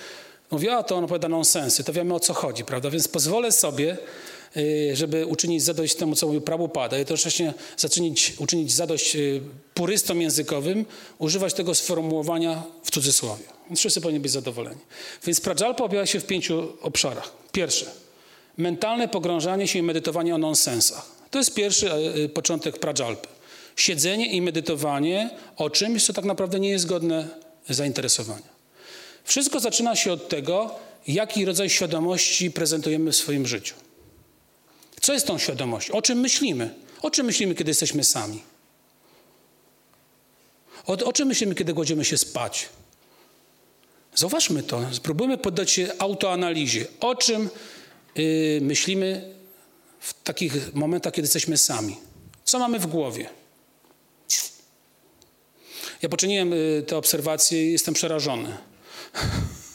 A: mówi, a to on opowiada nonsensy, to wiemy o co chodzi, prawda? Więc pozwolę sobie Y, żeby uczynić zadość temu, co mówił Prabhupada, i jednocześnie zaczynić, uczynić zadość y, purystom językowym, używać tego sformułowania w cudzysłowie. Wszyscy powinni być zadowoleni. Więc Prajalpa objawia się w pięciu obszarach. Pierwszy, mentalne pogrążanie się i medytowanie o nonsensach. To jest pierwszy y, początek Prajalpy. Siedzenie i medytowanie o czymś, co tak naprawdę nie jest godne zainteresowania. Wszystko zaczyna się od tego, jaki rodzaj świadomości prezentujemy w swoim życiu. Co jest tą świadomością? O czym myślimy? O czym myślimy, kiedy jesteśmy sami? O, o czym myślimy, kiedy kładziemy się spać? Zauważmy to. Spróbujmy poddać się autoanalizie. O czym yy, myślimy w takich momentach, kiedy jesteśmy sami? Co mamy w głowie? Ja poczyniłem y, te obserwacje i jestem przerażony.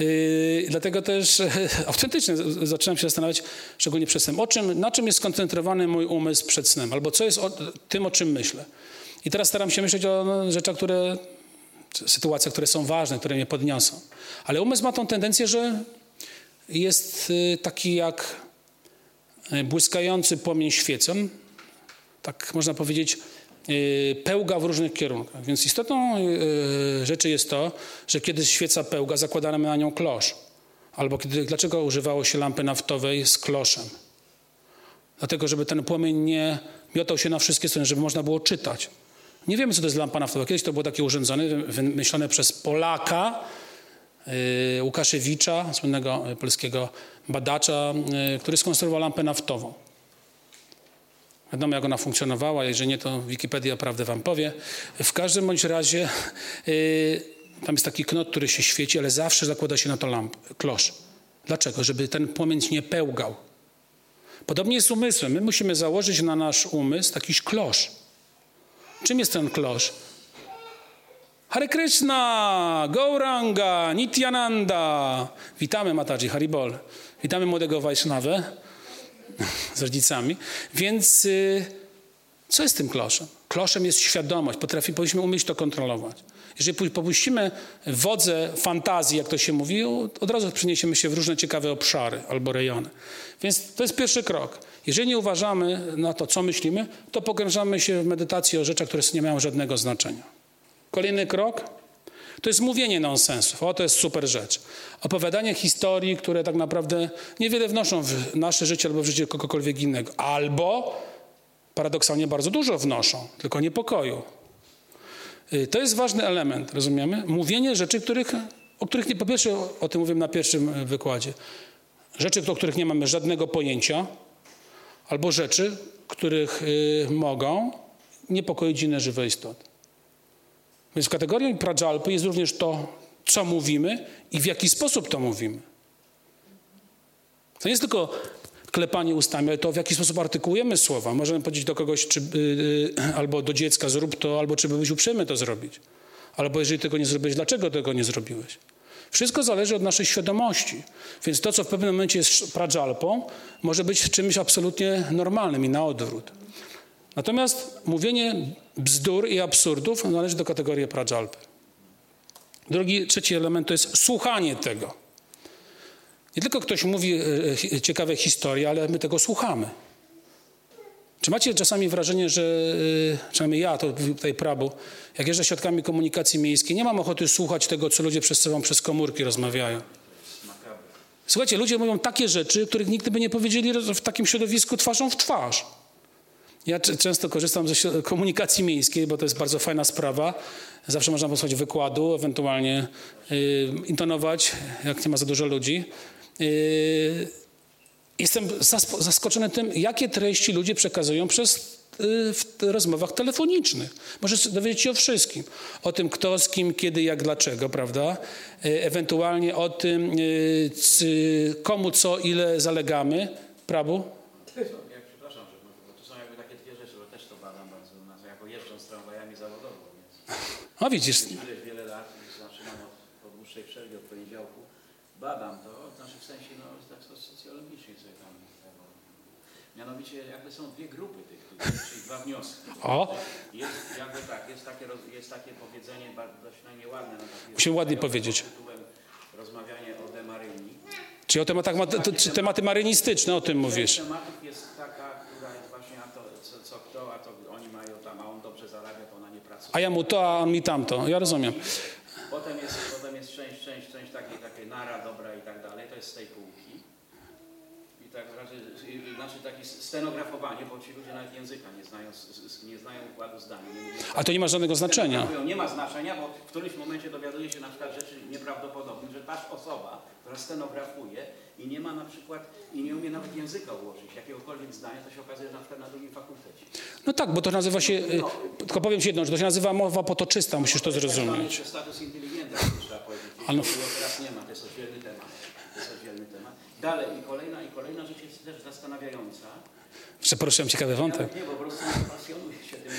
A: Yy, dlatego też autentycznie zaczynam się zastanawiać, szczególnie przed snem, o czym, na czym jest skoncentrowany mój umysł przed snem, albo co jest o, tym, o czym myślę. I teraz staram się myśleć o no, rzeczach, które, sytuacjach, które są ważne, które mnie podniosą. Ale umysł ma tą tendencję, że jest y, taki jak y, błyskający płomień świecą, tak można powiedzieć, pełga w różnych kierunkach. Więc istotą y, rzeczy jest to, że kiedy świeca pełga, zakładamy na nią klosz. Albo kiedy, dlaczego używało się lampy naftowej z kloszem? Dlatego, żeby ten płomień nie miotał się na wszystkie strony, żeby można było czytać. Nie wiemy, co to jest lampa naftowa. Kiedyś to było takie urządzone, wymyślone przez Polaka, y, Łukaszewicza, słynnego y, polskiego badacza, y, który skonstruował lampę naftową. Wiadomo, jak ona funkcjonowała, jeżeli nie, to Wikipedia prawdę wam powie. W każdym bądź razie y, tam jest taki knot, który się świeci, ale zawsze zakłada się na to lamp, klosz. Dlaczego? Żeby ten płomień nie pełgał. Podobnie jest z umysłem. My musimy założyć na nasz umysł jakiś klosz. Czym jest ten klosz? Hare Krishna, Gauranga, Nityananda. Witamy Mataji Haribol. Witamy młodego Vaishnawę z rodzicami. Więc y, co jest tym kloszem? Kloszem jest świadomość. Potrafi, powinniśmy umieć to kontrolować. Jeżeli pu- popuścimy wodze fantazji, jak to się mówi, od razu przeniesiemy się w różne ciekawe obszary albo rejony. Więc to jest pierwszy krok. Jeżeli nie uważamy na to, co myślimy, to pogrążamy się w medytacji o rzeczach, które nie mają żadnego znaczenia. Kolejny krok to jest mówienie nonsensów. O, to jest super rzecz. Opowiadanie historii, które tak naprawdę niewiele wnoszą w nasze życie albo w życie kogokolwiek innego. Albo paradoksalnie bardzo dużo wnoszą, tylko niepokoju. Y, To jest ważny element, rozumiemy? Mówienie rzeczy, których, o których nie, po pierwsze o, tym mówiłem na pierwszym y, wykładzie. Rzeczy, o których nie mamy żadnego pojęcia, albo rzeczy, których y, mogą niepokoić inne żywe istoty. Więc w kategorii prajalpy jest również to, co mówimy i w jaki sposób to mówimy. To nie jest tylko klepanie ustami, ale to w jaki sposób artykułujemy słowa. Możemy powiedzieć do kogoś czy, yy, albo do dziecka zrób to, albo czy byłeś uprzejmy to zrobić. Albo jeżeli tego nie zrobiłeś, dlaczego tego nie zrobiłeś. Wszystko zależy od naszej świadomości. Więc to, co w pewnym momencie jest prajalpą, może być czymś absolutnie normalnym i na odwrót. Natomiast mówienie bzdur i absurdów należy do kategorii prajalpy. Drugi, trzeci element to jest słuchanie tego. Nie tylko ktoś mówi e, e, ciekawe historie, ale my tego słuchamy. Czy macie czasami wrażenie, że, e, przynajmniej ja, to tutaj Prabu, jak jeżdżę środkami komunikacji miejskiej, nie mam ochoty słuchać tego, co ludzie przez sobą przez komórki rozmawiają. Słuchajcie, ludzie mówią takie rzeczy, których nigdy by nie powiedzieli w takim środowisku twarzą w twarz. Ja często korzystam ze komunikacji miejskiej, bo to jest bardzo fajna sprawa. Zawsze można posłuchać wykładu, ewentualnie y, intonować, jak nie ma za dużo ludzi. Y, jestem zaskoczony tym, jakie treści ludzie przekazują przez y, w rozmowach telefonicznych. Możesz dowiedzieć się o wszystkim. O tym, kto z kim, kiedy, jak, dlaczego, prawda? Ewentualnie o tym, komu co, ile zalegamy. Prabu?
C: Ja przepraszam, że mówię, bo to są jakby takie dwie rzeczy, bo też to badam bardzo u nas, jako jeżdżąc tramwajami zawodowo, więc
A: O widzisz,
C: wiele lat, od, po dłuższej przerwie, od poniedziałku, badam to, znaczy w sensie, no tak so- socjologicznie sobie tam, mianowicie jakby są dwie grupy tych ludzi, czyli dwa wnioski.
A: O.
C: Jest jakby tak, jest takie, roz, jest takie powiedzenie bardzo dość no, nieładne, na takie
A: Musimy ładnie powiedzieć.
C: Rozmawianie o demaryni.
A: Czyli o tematach, ma- to, czy tematy marynistyczne, o tym mówisz.
C: Tematów jest taka, która jest właśnie, a to co, co kto, a to oni mają tam, a on dobrze zarabia, to ona nie pracuje.
A: A ja mu to, a on mi tamto. Ja rozumiem.
C: Potem jest, potem jest część, część, część takiej, takiej nara, dobra i tak dalej, to jest z tej. I tak raczej, i- znaczy takie stenografowanie, bo ci ludzie nawet języka nie znają, nie znają układu zdań.
A: A to nie ma żadnego znaczenia.
C: Nie ma znaczenia, bo w którymś momencie dowiaduje się na przykład rzeczy nieprawdopodobnych, że ta osoba, która stenografuje i nie ma na przykład, i nie umie nawet języka ułożyć, jakiegokolwiek zdania, to się okazuje, że na przykład na drugim fakultecie.
A: No tak, bo to nazywa się, y, tylko powiem ci jedno, że to się nazywa mowa potoczysta, musisz to
C: To
A: zrozumieć.
C: jest status inteligenta, trzeba powiedzieć.
A: Ale-
C: Ale teraz nie ma, to jest oddzielny temat. To jest oddzielny temat. temat. Dalej i kolejna i kolejna rzecz jest też zastanawiająca.
A: Przepraszam, ciekawy wątek.
C: Ja, nie, po prostu nie pasjonuję się tym.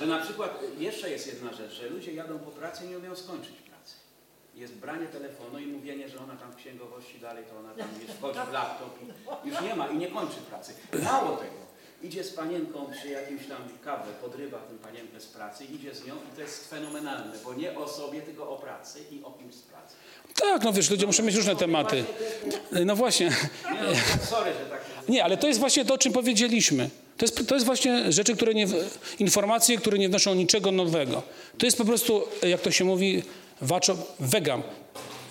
C: Że na przykład jeszcze jest jedna rzecz, że ludzie jadą po pracy i nie umieją skończyć pracy. Jest branie telefonu i mówienie, że ona tam w księgowości dalej, to ona tam już wchodzi w laptop i już nie ma i nie kończy pracy. Mało tego. Idzie z panienką przy jakimś tam kawę, podrywa tę panienkę z pracy, idzie z nią i to jest fenomenalne, bo nie o sobie, tylko o pracy i o kimś z pracy.
A: Tak, no wiesz, ludzie muszą mieć różne tematy. No właśnie.
C: Nie, tak
A: Nie, ale to jest właśnie to, o czym powiedzieliśmy. To jest, to jest właśnie rzeczy, które nie, informacje, które nie wnoszą niczego nowego. To jest po prostu, jak to się mówi, waczo, wegam.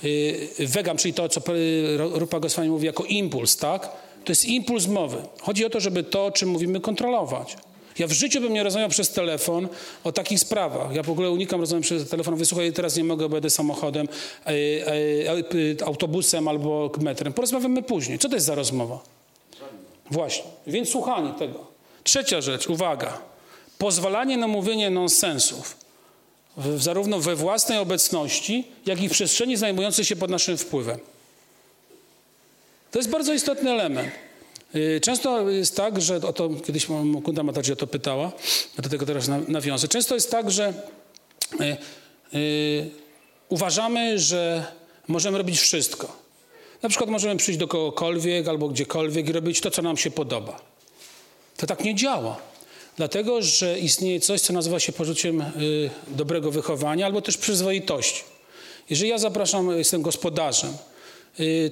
A: Yy, wegam, czyli to, co y, Rupa Goswami mówi jako impuls, tak? To jest impuls mowy. Chodzi o to, żeby to, o czym mówimy, kontrolować. Ja w życiu bym nie rozmawiał przez telefon o takich sprawach. Ja w ogóle unikam rozmawiać przez telefon. Wysłuchaj, teraz nie mogę, bo jadę samochodem, e, e, e, autobusem albo metrem. Porozmawiamy później. Co to jest za rozmowa? Właśnie. Więc słuchanie tego. Trzecia rzecz, uwaga. Pozwalanie na mówienie nonsensów. W, zarówno we własnej obecności, jak i w przestrzeni znajdującej się pod naszym wpływem. To jest bardzo istotny element. Y, często jest tak, że o to kiedyś Mukunda Mataji o to pytała, do tego teraz nawiążę. Często jest tak, że y, y, uważamy, że możemy robić wszystko. Na przykład możemy przyjść do kogokolwiek albo gdziekolwiek i robić to, co nam się podoba. To tak nie działa. Dlatego, że istnieje coś, co nazywa się poczuciem dobrego wychowania albo też przyzwoitości. Jeżeli ja zapraszam, jestem gospodarzem,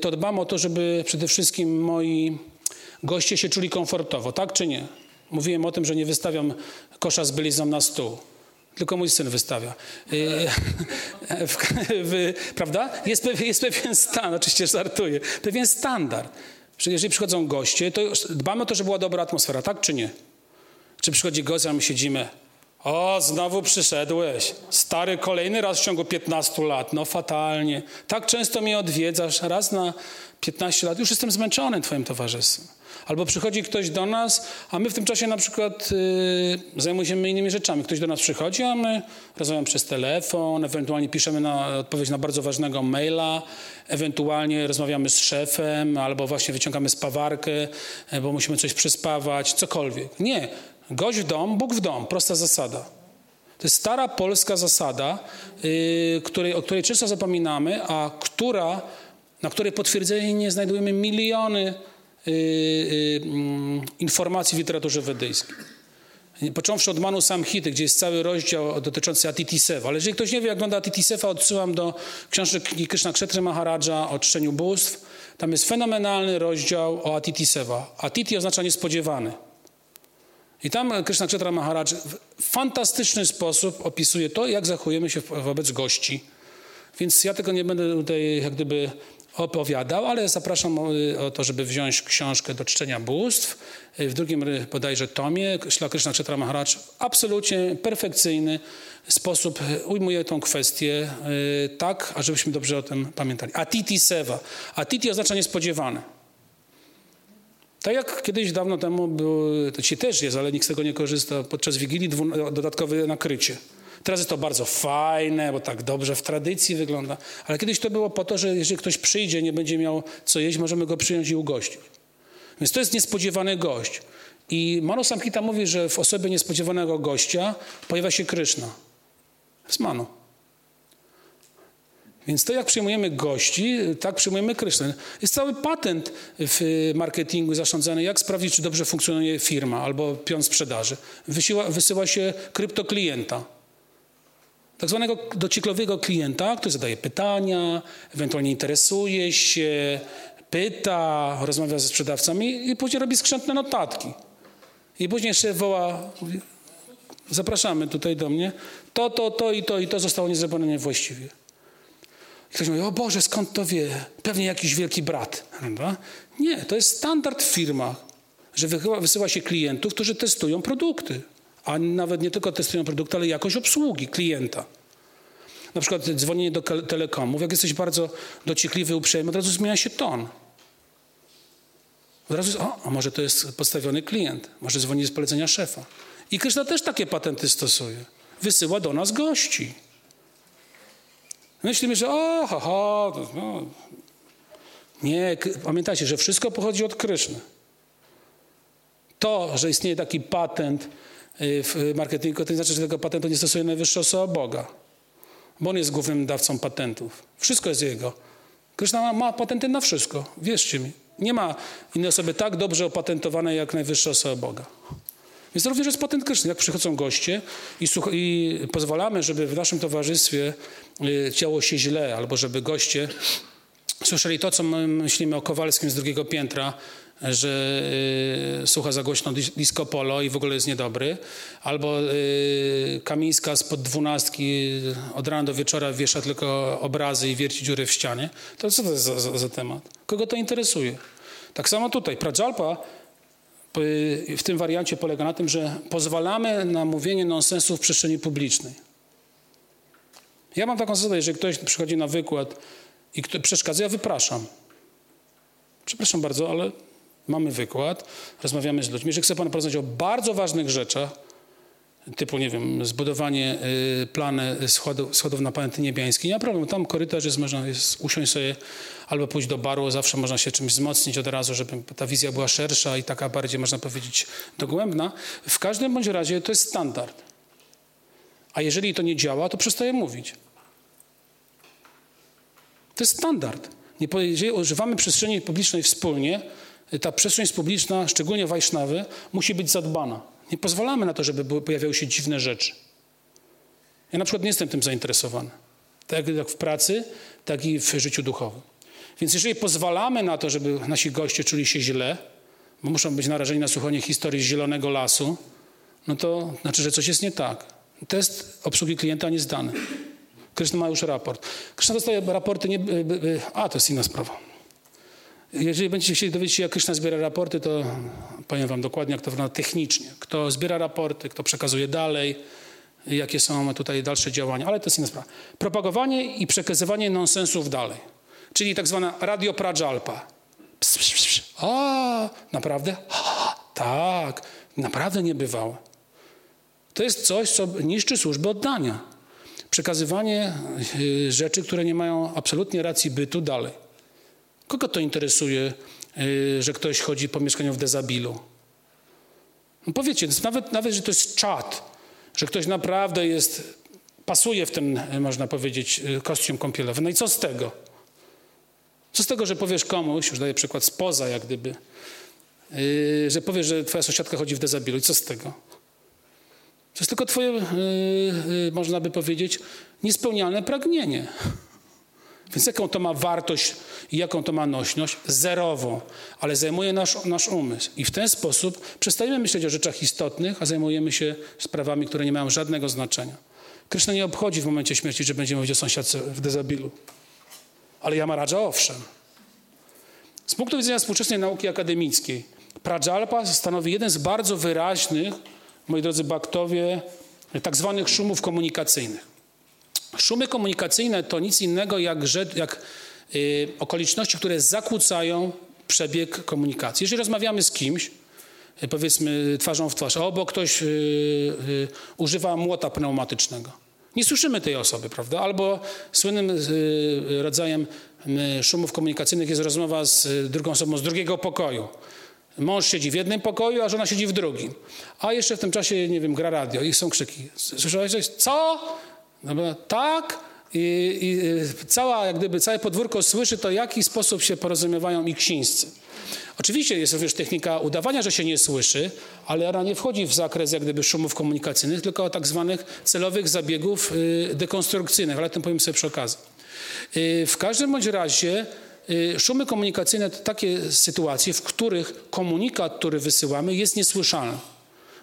A: to dbam o to, żeby przede wszystkim moi goście się czuli komfortowo, tak czy nie? Mówiłem o tym, że nie wystawiam kosza z bielizną na stół. Tylko mój syn wystawia. prawda? Jest, jest pewien stan, oczywiście żartuję, pewien standard. Jeżeli przychodzą goście, to dbamy o to, żeby była dobra atmosfera, tak czy nie? Czy przychodzi gość, a my siedzimy, o, znowu przyszedłeś. Stary, kolejny raz w ciągu 15 lat. No fatalnie. Tak często mnie odwiedzasz, raz na 15 lat. Już jestem zmęczony twoim towarzystwem. Albo przychodzi ktoś do nas, a my w tym czasie na przykład yy, zajmujemy się innymi rzeczami. Ktoś do nas przychodzi, a my rozmawiamy przez telefon, ewentualnie piszemy na, odpowiedź na bardzo ważnego maila, ewentualnie rozmawiamy z szefem, albo właśnie wyciągamy spawarkę, e, bo musimy coś przyspawać, cokolwiek. Nie. Gość w dom, Bóg w dom. Prosta zasada. To jest stara polska zasada, yy, której, o której często zapominamy, a która, na której potwierdzenie znajdujemy miliony Y, y, informacji w literaturze wedyjskiej. Począwszy od Manu Samhity, gdzie jest cały rozdział dotyczący Atitiseva. Ale jeżeli ktoś nie wie, jak wygląda Atitiseva, odsyłam do książki Krishna Kshetry Maharadża o czczeniu bóstw. Tam jest fenomenalny rozdział o Atitiseva. Atiti oznacza niespodziewany. I tam Krishna Kshetra Maharadż w fantastyczny sposób opisuje to, jak zachowujemy się wobec gości. Więc ja tego nie będę tutaj jak gdyby opowiadał, ale zapraszam o, to, żeby wziąć książkę do czczenia bóstw. W drugim bodajże tomie Śla Krishna Kshetra Maharaj absolutnie perfekcyjny sposób ujmuje tą kwestię y, tak, ażebyśmy dobrze o tym pamiętali. Atiti seva. Atiti oznacza niespodziewane. Tak jak kiedyś dawno temu, było, to ci też jest, ale nikt z tego nie korzysta, podczas Wigilii dodatkowe nakrycie. Teraz jest to bardzo fajne, bo tak dobrze w tradycji wygląda, ale kiedyś to było po to, że jeżeli ktoś przyjdzie, nie będzie miał co jeść, możemy go przyjąć i ugościć. Więc to jest niespodziewany gość. I Mano Samhita mówi, że w osobie niespodziewanego gościa pojawia się Kryszna. Jest Mano. Więc to, jak przyjmujemy gości, tak przyjmujemy Krysznę. Jest cały patent w marketingu zarządzany, jak sprawdzić, czy dobrze funkcjonuje firma albo pion sprzedaży. Wysyła, wysyła się kryptoklienta tak zwanego dociklowego klienta, który zadaje pytania, ewentualnie interesuje się, pyta, rozmawia ze sprzedawcami i później robi skrzętne notatki. I później jeszcze woła, zapraszamy tutaj do mnie, to, to, to i to i to zostało niezrobione niewłaściwie. I ktoś mówi, o Boże, skąd to wie? Pewnie jakiś wielki brat. Nie, to jest standard w firmach, że wysyła się klientów, którzy testują produkty a nawet nie tylko testują produkt, ale jakość obsługi klienta. Na przykład dzwonienie do telekomów, jak jesteś bardzo dociekliwy, uprzejmy, od razu zmienia się ton. Od razu, o, a może to jest podstawiony klient, może dzwoni z polecenia szefa. I Kryszna też takie patenty stosuje. Wysyła do nas gości. Myślimy, że o, ha, ha, no, Nie, pamiętajcie, że wszystko pochodzi od Kryszny. To, że istnieje taki patent w marketingu, to nie znaczy, że tego patentu nie stosuje najwyższa osoba Boga. Bo on jest głównym dawcą patentów. Wszystko jest jego. Kryszna ma, ma patenty na wszystko. Wierzcie mi. Nie ma innej osoby tak dobrze opatentowanej jak najwyższa osoba Boga. Więc również jest patent Kryszny. Jak przychodzą goście i, i pozwalamy, żeby w naszym towarzystwie y, działo się źle, albo żeby goście słyszeli to, co my myślimy o Kowalskim z drugiego piętra, że y, słucha za głośno disco polo i w ogóle jest niedobry, albo y, Kamińska spod dwunastki od rana do wieczora wiesza tylko obrazy i wierci dziury w ścianie, to co to jest za, za, za temat? Kogo to interesuje? Tak samo tutaj. Prajalpa y, w tym wariancie polega na tym, że pozwalamy na mówienie nonsensów w przestrzeni publicznej. Ja mam taką zasadę, jeżeli ktoś przychodzi na wykład i kto przeszkadza, ja wypraszam. Przepraszam bardzo, ale mamy wykład, rozmawiamy z ludźmi. Jeżeli chce Pan porozmawiać o bardzo ważnych rzeczach, typu, nie wiem, zbudowanie y, plany schodów, schodów na planety niebiańskiej, nie ma problemu. Tam korytarz jest, można jest, usiąść sobie albo pójść do baru, zawsze można się czymś wzmocnić od razu, żeby ta wizja była szersza i taka bardziej, można powiedzieć, dogłębna. W każdym bądź razie to jest standard. A jeżeli to nie działa, to przestaje mówić. To jest standard. Nie, jeżeli używamy przestrzeni publicznej wspólnie, ta przestrzeń publiczna, szczególnie Wajsznawy, musi być zadbana. Nie pozwalamy na to, żeby pojawiały się dziwne rzeczy. Ja na przykład nie jestem tym zainteresowany. Tak jak w pracy, tak i w życiu duchowym. Więc jeżeli pozwalamy na to, żeby nasi goście czuli się źle, bo muszą być narażeni na słuchanie historii z Zielonego Lasu, no to znaczy, że coś jest nie tak. Test obsługi klienta nie zdany. Kryszna ma już raport. Kryszna dostaje raporty nie... A, to jest inna sprawa. Jeżeli będziecie chcieli dowiedzieć się, jak Kryszna zbiera raporty, to powiem wam dokładnie, jak to wygląda technicznie. Kto zbiera raporty, kto przekazuje dalej, jakie są tutaj dalsze działania, ale to jest inna sprawa. Propagowanie i przekazywanie nonsensów dalej, czyli tak zwana radio prajalpa. Psz, psz, psz. A, naprawdę? A, tak, naprawdę niebywałe. To jest coś, co niszczy służbę oddania. Przekazywanie y, rzeczy, które nie mają absolutnie racji bytu dalej. Kogo to interesuje, y, że ktoś chodzi po mieszkaniu w dezabilu? No powiecie, nawet, nawet, że to jest czat, że ktoś naprawdę jest, pasuje w ten, y, można powiedzieć, y, kostium kąpielowy. No i co z tego? Co z tego, że powiesz komuś, już daję przykład spoza jak gdyby, że powiesz, że twoja sąsiadka chodzi w dezabilu i co z tego? To jest tylko twoje, można by powiedzieć, niespełnialne pragnienie. Więc jaką to ma wartość i jaką to ma nośność? Zerową, ale zajmuje nasz, nasz umysł. I w ten sposób przestajemy myśleć o rzeczach istotnych, a zajmujemy się sprawami, które nie mają żadnego znaczenia. Kryszna nie obchodzi w momencie śmierci, że będziemy mówić o sąsiadce w dezabilu. Ale Yamaradża owszem. Z punktu widzenia współczesnej nauki akademickiej, Prajalpa stanowi jeden z bardzo wyraźnych, moi drodzy baktowie, tak zwanych szumów komunikacyjnych. Szumy komunikacyjne to nic innego jak, jak y, okoliczności, które zakłócają przebieg komunikacji. Jeżeli rozmawiamy z kimś, y, powiedzmy twarzą w twarz, albo ktoś y, używa młota pneumatycznego, nie słyszymy tej osoby, prawda? Albo słynnym rodzajem szumów komunikacyjnych jest rozmowa z drugą osobą z drugiego pokoju. Mąż siedzi w jednym pokoju, a żona siedzi w drugim. A jeszcze w tym czasie, nie wiem, gra radio i są krzyki. Słyszałeś coś? Co? No, tak, i, i, cała, jak gdyby całe podwórko słyszy to, w jaki sposób się porozumiewają i ksińscy. Oczywiście jest również technika udawania, że się nie słyszy, ale ona nie wchodzi w zakres jak gdyby szumów komunikacyjnych, tylko tak zwanych celowych zabiegów y, dekonstrukcyjnych, ale o tym powiem sobie przy okazji. Y, w każdym bądź razie y, szumy komunikacyjne to takie sytuacje, w których komunikat, który wysyłamy jest niesłyszalny.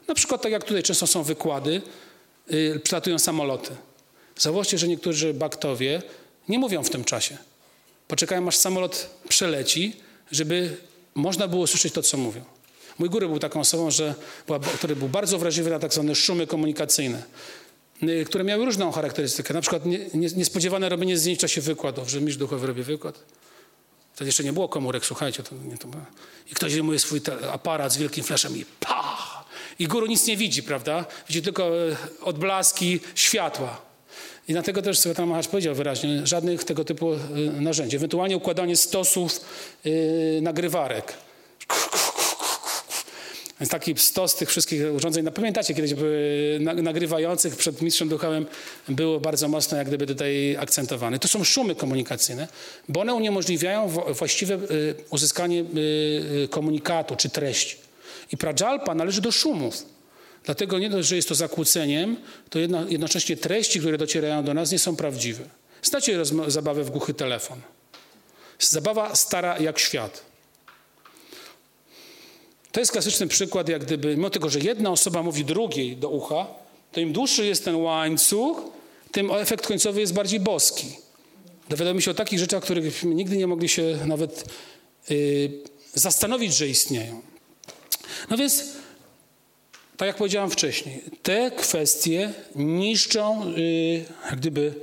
A: Na przykład tak jak tutaj często są wykłady, przylatują samoloty. Zauważcie, że niektórzy baktowie nie mówią w tym czasie. Poczekają, aż samolot przeleci, żeby można było słyszeć to, co mówią. Mój góry był taką osobą, że który był bardzo wrażliwy na tak zwane szumy komunikacyjne, y, które miały różną charakterystykę. Na przykład nie, nie, niespodziewane robienie zdjęć w czasie wykładów, że mistrz duchowy robi wykład. Wtedy jeszcze nie było komórek, słuchajcie. To, nie, to było. I ktoś zajmuje swój aparat z wielkim fleszem i pa! I guru nic nie widzi, prawda? Widzi tylko e, odblaski światła. I dlatego też, co tam Maharz powiedział wyraźnie, żadnych tego typu y, narzędzi. Ewentualnie układanie stosów yy, nagrywarek. Więc taki stos tych wszystkich urządzeń, no pamiętacie, kiedyś były nagrywających przed mistrzem duchowym było bardzo mocno jak gdyby tutaj akcentowane. To są szumy komunikacyjne, bo one uniemożliwiają właściwe y, uzyskanie y, komunikatu czy treści. I prajalpa należy do szumów. Dlatego nie dość, że jest to zakłóceniem, to jedno, jednocześnie treści, które docierają do nas, nie są prawdziwe. Znacie zabawę w głuchy telefon. Zabawa stara jak świat. To jest klasyczny przykład, jak gdyby, mimo tego, że jedna osoba mówi drugiej do ucha, to im dłuższy jest ten łańcuch, tym efekt końcowy jest bardziej boski. Dowiadujemy się o takich rzeczach, których nigdy nie mogli się nawet yy, zastanowić, że istnieją. No więc tak jak powiedziałam wcześniej, te kwestie niszczą y, gdyby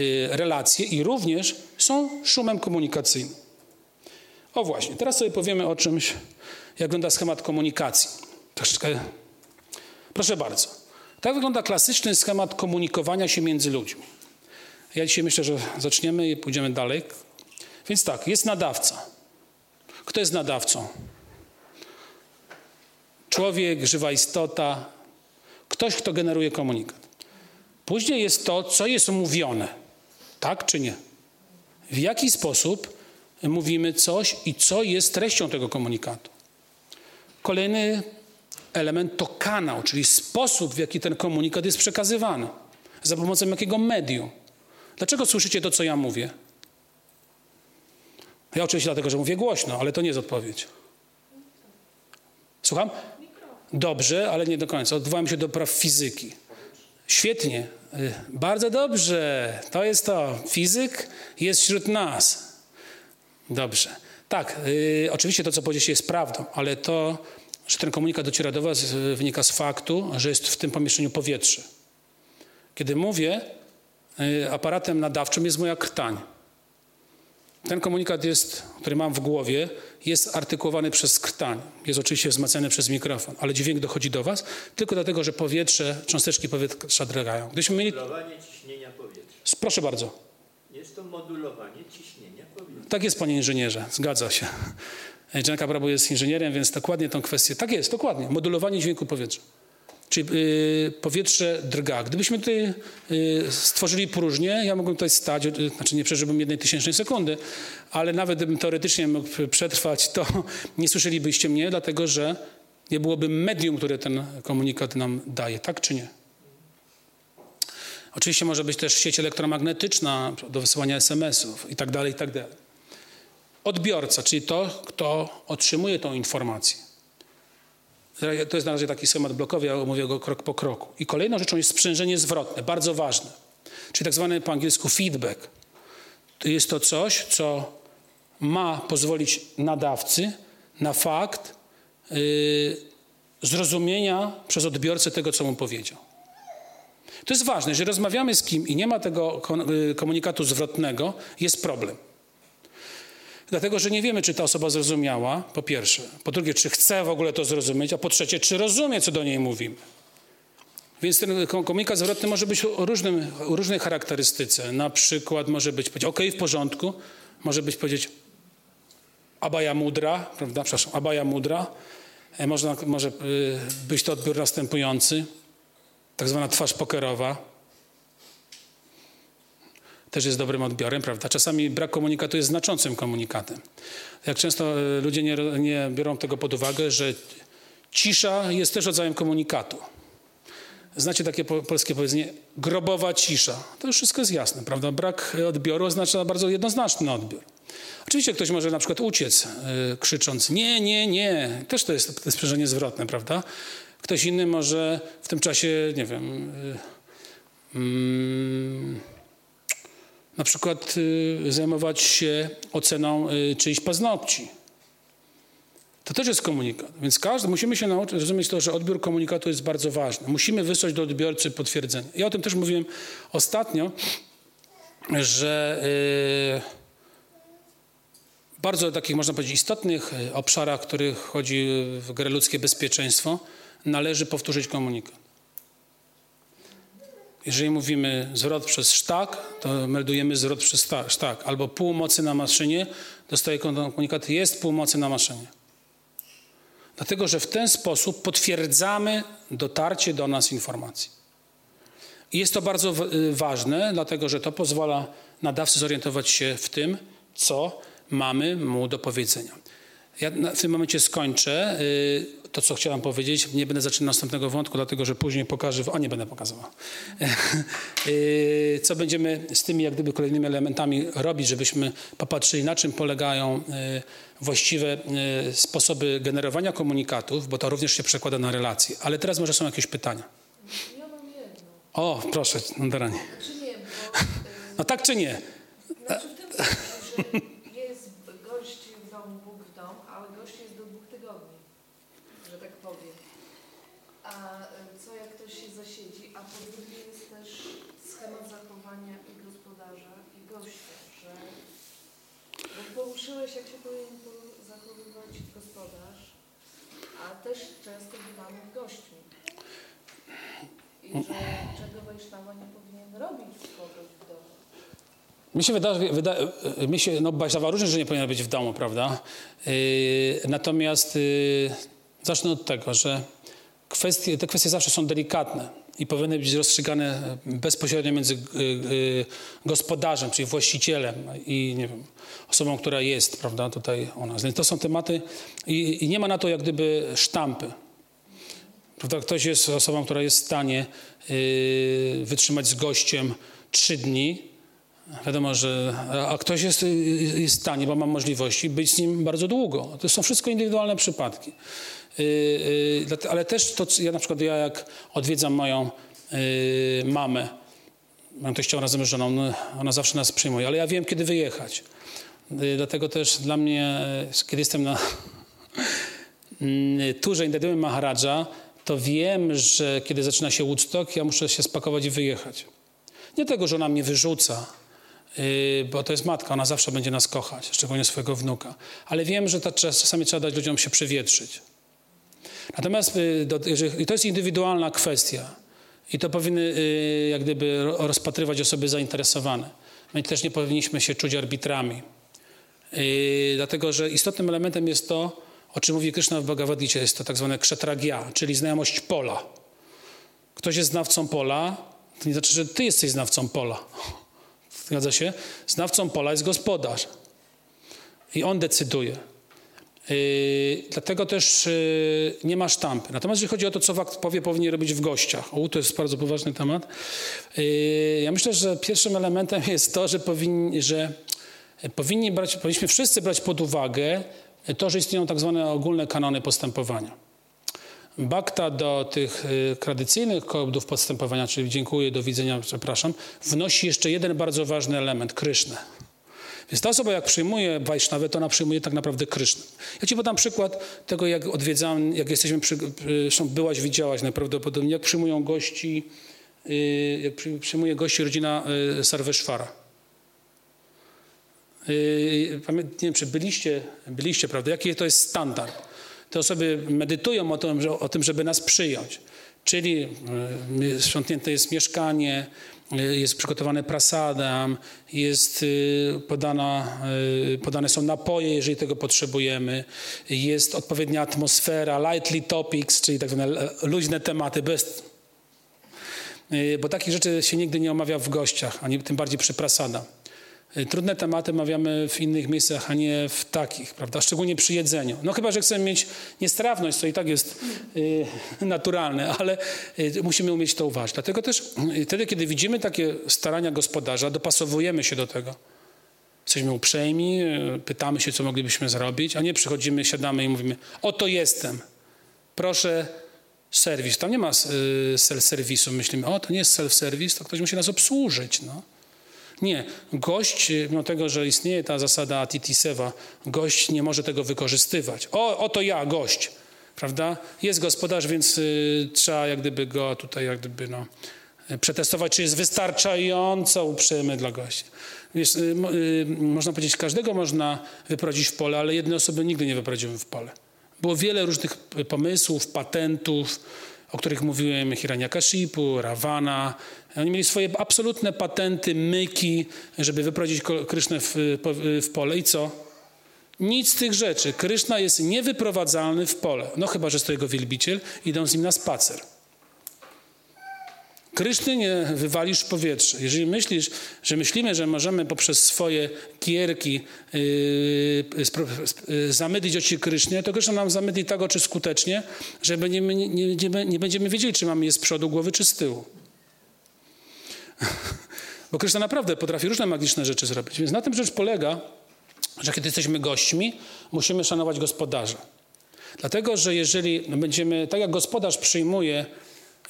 A: y, relacje i również są szumem komunikacyjnym. O właśnie, teraz sobie powiemy o czymś, jak wygląda schemat komunikacji. Troszeczkę. Proszę bardzo. Tak wygląda klasyczny schemat komunikowania się między ludźmi. Ja dzisiaj myślę, że zaczniemy i pójdziemy dalej. Więc tak, jest nadawca. Kto jest nadawcą? Człowiek, żywa istota, ktoś, kto generuje komunikat. Później jest to, co jest mówione. Tak czy nie? W jaki sposób mówimy coś i co jest treścią tego komunikatu. Kolejny element to kanał, czyli sposób, w jaki ten komunikat jest przekazywany. Za pomocą jakiego medium. Dlaczego słyszycie to, co ja mówię? Ja oczywiście dlatego, że mówię głośno, ale to nie jest odpowiedź. Słucham? Dobrze, ale nie do końca. Odwołałem się do praw fizyki. Świetnie. Y, bardzo dobrze. To jest to. Fizyk jest wśród nas. Dobrze. Tak, y, oczywiście to, co powiedzieliście, jest prawdą, ale to, że ten komunikat dociera do Was, y, wynika z faktu, że jest w tym pomieszczeniu powietrze. Kiedy mówię, aparatem nadawczym jest moja krtań. Ten komunikat jest, który mam w głowie, jest artykułowany przez krtań. Jest oczywiście wzmacniany przez mikrofon, ale dźwięk dochodzi do Was tylko dlatego, że powietrze, cząsteczki powietrza drgają.
D: Gdybyśmy mieli... Modulowanie ciśnienia powietrza.
A: Proszę bardzo.
D: Jest to modulowanie ciśnienia powietrza.
A: Tak jest, panie inżynierze, zgadza się. Dżanka Brabo jest inżynierem, więc dokładnie tą kwestię. Tak jest, dokładnie. Modulowanie dźwięku powietrza. Czyli y, powietrze drga. Gdybyśmy tutaj y, stworzyli próżnię, ja mógłbym tutaj stać, y, znaczy nie przeżyłbym jednej tysięcznej sekundy, ale nawet gdybym teoretycznie mógł przetrwać, to nie słyszelibyście mnie, dlatego że nie byłoby medium, które ten komunikat nam daje. Tak czy nie? Oczywiście może być też sieć elektromagnetyczna do wysyłania SMS-ów i tak dalej, i tak dalej. Odbiorca, czyli to, kto otrzymuje tą informację. To jest na razie taki schemat blokowy, ja omówię go krok po kroku. I kolejną rzeczą jest sprzężenie zwrotne, bardzo ważne. Czyli tak zwany po angielsku feedback. To jest to coś, co ma pozwolić nadawcy na fakt yy, zrozumienia przez odbiorcę tego, co mu powiedział. To jest ważne. Jeżeli rozmawiamy z kim i nie ma tego y, komunikatu zwrotnego, jest problem. Dlatego, że nie wiemy, czy ta osoba zrozumiała, po pierwsze. Po drugie, czy chce w ogóle to zrozumieć, a po trzecie, czy rozumie, co do niej mówimy. Więc ten komunikat zwrotny może być o, różnym, o różnej charakterystyce. Na przykład może być powiedzieć, ok, w porządku. Może być powiedzieć abaja mudra, prawda? Przepraszam, abaja mudra. E, można, może y, być to odbiór następujący, tak zwana twarz pokerowa też jest dobrym odbiorem, prawda? Czasami brak komunikatu jest znaczącym komunikatem. Jak często e, ludzie nie, nie biorą tego pod uwagę, że cisza jest też rodzajem komunikatu. Znacie takie po, polskie powiedzenie, grobowa cisza. To już wszystko jest jasne, prawda? Brak odbioru oznacza bardzo jednoznaczny odbiór. Oczywiście ktoś może na przykład uciec, yy, krzycząc nie, nie, nie. Też to jest, sprzężenie zwrotne, prawda? Ktoś inny może w tym czasie, nie wiem... Yy, yy, na przykład y, zajmować się oceną y, czyichś paznokci. To też jest komunikat. Więc każdy, musimy się nauczyć rozumieć to, że odbiór komunikatu jest bardzo ważny. Musimy wysłać do odbiorcy potwierdzenie. Ja o tym też mówiłem ostatnio, że yy, bardzo takich, można powiedzieć, istotnych y, obszarach, w których chodzi w grę ludzkie bezpieczeństwo, należy powtórzyć komunikat. Jeżeli mówimy zwrot przez sztak, to meldujemy zwrot przez sztak. Albo pół mocy na maszynie, dostaje komunikat, jest pół mocy na maszynie. Dlatego, że w ten sposób potwierdzamy dotarcie do nas informacji. I jest to bardzo y, ważne, dlatego że to pozwala nadawcy zorientować się w tym, co mamy mu do powiedzenia. Ja w tym momencie skończę y, to, co chciałem powiedzieć. Nie będę zaczynał następnego wątku, dlatego że później pokażę, a nie będę pokazywał, Y, co będziemy z tymi jak gdyby kolejnymi elementami robić, żebyśmy popatrzyli, na czym polegają y, właściwe y, sposoby generowania komunikatów, bo to również się przekłada na relacje. Ale teraz może są jakieś pytania.
E: Ja mam jedno.
A: O, proszę, Daranie.
E: Czy nie, bo
A: No tak czy nie?
E: znaczy w tym sensie, że jest gość w domu, Bóg w dom, ale gość jest do dwóch tygodni, że tak powiem. A y, co jak ktoś się zasiedzi, a po drugie jest też schemat zachowania i gospodarza i gościa, że bo poruszyłeś jak się powinien po- zachowywać gospodarz, a też często bywamy gośćmi. I że czego Wajsznawa nie powinien robić kogoś w domu.
A: Mi się wydaje, wyda, mi się, no że nie powinna być w domu, prawda? Yy, natomiast yy, zacznę od tego, że kwestie, te kwestie zawsze są delikatne i powinny być rozstrzygane bezpośrednio między yy, yy, gospodarzem, czyli właścicielem i nie wiem, osobą, która jest, prawda, tutaj u nas. Więc to są tematy i, i nie ma na to jak gdyby sztampy. Prawda? Ktoś jest osobą, która jest w stanie yy, wytrzymać z gościem trzy dni, Wiadomo, że a ktoś jest, jest w stanie, bo ma możliwości, być z nim bardzo długo. To są wszystko indywidualne przypadki. Yy, dlate- ale też to, ja na przykład ja jak odwiedzam moją yy, mamę, mam teściową razem z żoną, no, ona zawsze nas przyjmuje, ale ja wiem, kiedy wyjechać. Dlatego też dla mnie, kiedy jestem na turze Indedymy Maharadża, to wiem, że kiedy zaczyna się Woodstock, ja muszę się spakować i wyjechać. Nie tego, że ona mnie wyrzuca, bo to jest matka, ona zawsze będzie nas kochać, szczególnie swojego wnuka. Ale wiem, że czasami trzeba dać ludziom się przewietrzyć. Natomiast i to jest indywidualna kwestia i to powinny yy, jak gdyby ro- rozpatrywać osoby zainteresowane. My też nie powinniśmy się czuć arbitrami. Yy, dlatego, że istotnym elementem jest to, o czym mówi Krishna w Bhagavad Gita, jest to tak zwane kshatragya, czyli znajomość pola. Ktoś jest znawcą pola, to nie znaczy, że ty jesteś znawcą pola. Zgadza się? Znawcą pola jest gospodarz. I on decyduje. Yy, dlatego też yy, nie ma sztampy. Natomiast jeżeli chodzi o to, co w powie powinien robić w gościach, o, to jest bardzo poważny temat. Yy, ja myślę, że pierwszym elementem jest to, że, powinni, że powinni brać, powinniśmy wszyscy brać pod uwagę to, że istnieją tak zwane ogólne kanony postępowania. Bakta do tych y, tradycyjnych kodów postępowania, czyli dziękuję, do widzenia, przepraszam, wnosi jeszcze jeden bardzo ważny element, Krysznę. Więc ta osoba, jak przyjmuje Wajsznawę, to ona przyjmuje tak naprawdę Krysznę. Ja ci podam przykład tego, jak odwiedzałem, jak jesteśmy, przy, zresztą byłaś, widziałaś najprawdopodobniej, jak przyjmują gości, y, jak przy, przyjmuje gości rodzina y, Sarveshwara. Y, Nie wiem, czy byliście, byliście, prawda? Jaki to jest standard? Te osoby medytują o tym, o tym żeby nas przyjąć. Czyli sprzątnięte jest mieszkanie, jest przygotowany prasadam, jest y, podana, y, podane są napoje, jeżeli tego potrzebujemy, jest odpowiednia atmosfera, lightly topics, czyli tak zwane luźne tematy, bez Y, bo takich rzeczy się nigdy nie omawia w gościach, ani tym bardziej przy prasada. Y, Trudne tematy omawiamy w innych miejscach, a nie w takich, prawda? Szczególnie przy jedzeniu. No chyba, że chcemy mieć niestrawność, co i tak jest y, naturalne, ale y, musimy umieć to uważać. Dlatego też y, wtedy, kiedy widzimy takie starania gospodarza, dopasowujemy się do tego. Jesteśmy uprzejmi, y, pytamy się, co moglibyśmy zrobić, a nie przychodzimy, siadamy i mówimy, oto jestem, proszę serwis. Tam nie ma y, self-serwisu. Myślimy, o, to nie jest self-service, to ktoś musi nas obsłużyć. No. Nie. Gość, mimo tego, że istnieje ta zasada Atiti Seva, gość nie może tego wykorzystywać. O, oto ja, gość. Prawda? Jest gospodarz, więc y, trzeba jak gdyby go tutaj jak gdyby no, y, przetestować, czy jest wystarczająco uprzejmy dla gości. Wiesz, y, y, można powiedzieć, każdego można wyprowadzić w pole, ale jednej osoby nigdy nie wyprowadziłem w pole. Było wiele różnych pomysłów, patentów, o których mówiłem, Hiranyakashipu, Ravana. Oni mieli swoje absolutne patenty, myki, żeby wyprowadzić Krysznę w, w pole. I co? Nic z tych rzeczy. Kryszna jest niewyprowadzalny w pole. No chyba, że jest to jego wielbiciel, idą z nim na spacer. Kryszny nie wywalisz w powietrze. Jeżeli myślisz, że myślimy, że możemy poprzez swoje gierki yy, yy, zamydlić oczy Krysznie, to Kryszna nam zamydli tak oczy skutecznie, że nie, nie, nie, nie będziemy wiedzieli, czy mamy je z przodu głowy, czy z tyłu. Bo Kryszna naprawdę potrafi różne magiczne rzeczy zrobić. Więc na tym rzecz polega, że kiedy jesteśmy gośćmi, musimy szanować gospodarza. Dlatego, że jeżeli będziemy, tak jak gospodarz przyjmuje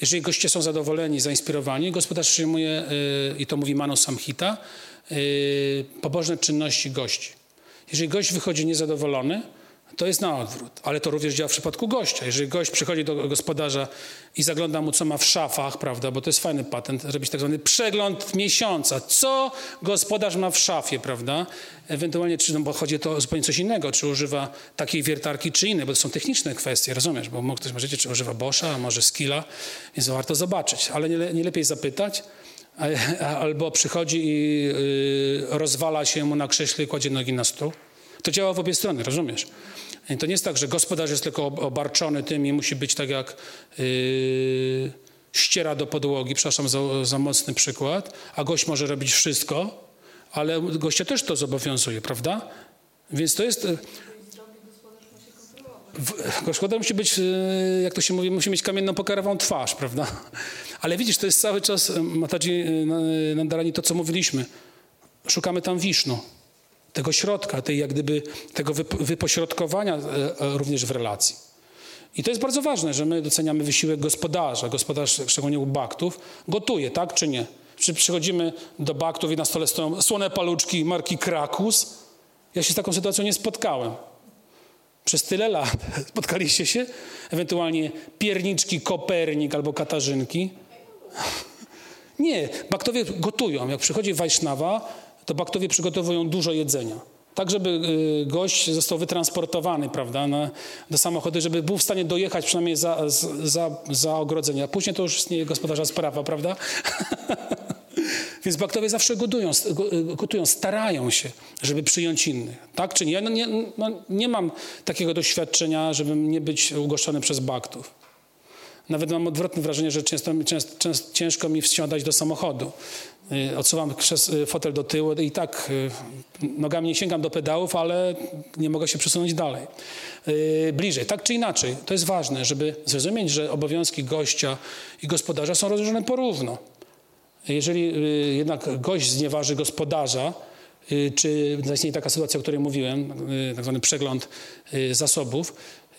A: jeżeli goście są zadowoleni, zainspirowani, gospodarz przyjmuje, y, i to mówi Mano Samhita, y, pobożne czynności gości. Jeżeli gość wychodzi niezadowolony, to jest na odwrót, ale to również działa w przypadku gościa. Jeżeli gość przychodzi do gospodarza i zagląda mu, co ma w szafach, prawda, bo to jest fajny patent, zrobić tak zwany przegląd miesiąca. Co gospodarz ma w szafie, prawda? Ewentualnie, czy, no bo chodzi o zupełnie coś innego, czy używa takiej wiertarki, czy innej, bo to są techniczne kwestie, rozumiesz? Bo ktoś może czy używa Boscha, może Skilla, więc warto zobaczyć. Ale nie, nie lepiej zapytać, albo przychodzi i yy, rozwala się mu na krześle i kładzie nogi na stół. To działa w obie strony, rozumiesz? To nie jest tak, że gospodarz jest tylko obarczony tym i musi być tak jak yy, ściera do podłogi, przepraszam za, za mocny przykład, a gość może robić wszystko, ale gościa też to zobowiązuje, prawda? Więc to jest... Gospodarz musi być, yy, jak to się mówi, musi mieć kamienną pokarawą twarz, prawda? Ale widzisz, to jest cały czas, yy, Matadzi yy, Nandarani, to co mówiliśmy. Szukamy tam wisznu tego środka, tej jak gdyby tego wypośrodkowania e, e, również w relacji. I to jest bardzo ważne, że my doceniamy wysiłek gospodarza. Gospodarz, szczególnie u baktów, gotuje, tak czy nie? Czy przychodzimy do baktów i na stole stoją słone paluczki marki Krakus? Ja się z taką sytuacją nie spotkałem. Przez tyle lat spotkaliście się? Ewentualnie pierniczki Kopernik albo Katarzynki? Nie, baktowie gotują. Jak przychodzi Wajsznawa, to baktowie przygotowują dużo jedzenia. Tak, żeby y, gość został wytransportowany prawda, na, do samochodu, żeby był w stanie dojechać przynajmniej za, za, za ogrodzenie. A później to już istnieje gospodarza sprawa, prawda? Więc baktowie zawsze gotują, y, gotują, starają się, żeby przyjąć innych. Tak czy nie? Ja no nie, no nie mam takiego doświadczenia, żebym nie być ugoszczony przez baktów. Nawet mam odwrotne wrażenie, że często, często, często ciężko mi wsiadać do samochodu. Y, odsuwam y, fotel do tyłu i tak y, nogami nie sięgam do pedałów, ale nie mogę się przesunąć dalej. Bliżej, tak czy inaczej. To jest ważne, żeby zrozumieć, że obowiązki gościa i gospodarza są rozłożone porówno. Jeżeli jednak gość znieważy gospodarza, czy zaistnieje taka sytuacja, o której mówiłem, tak zwany przegląd zasobów,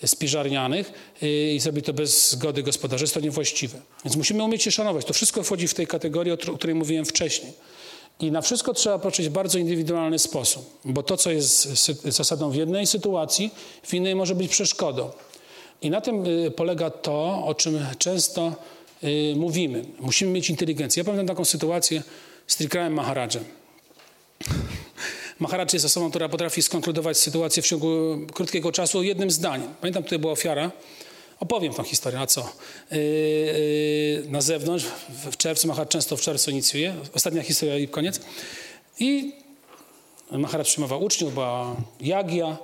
A: spiżarnianych y, i zrobi to bez zgody gospodarza, jest to niewłaściwe. Więc musimy umieć się szanować. To wszystko wchodzi w tej kategorii, o której mówiłem wcześniej. I na wszystko trzeba patrzeć w bardzo indywidualny sposób, bo to, co jest zasadą w jednej sytuacji, w innej może być przeszkodą. I na tym y, polega to, o czym często y, mówimy. Musimy mieć inteligencję. Ja pamiętam taką sytuację z Trikrajem Maharadżem. Maharaj jest osobą, która potrafi skonkludować sytuację w ciągu krótkiego czasu jednym zdaniem. Pamiętam, tutaj była ofiara. Opowiem tą historię, a co? Yy, yy, na zewnątrz, w, czerwcu, Maharaj często w czerwcu inicjuje. Ostatnia historia i koniec. I Maharaj przyjmował uczniów, była Jagia.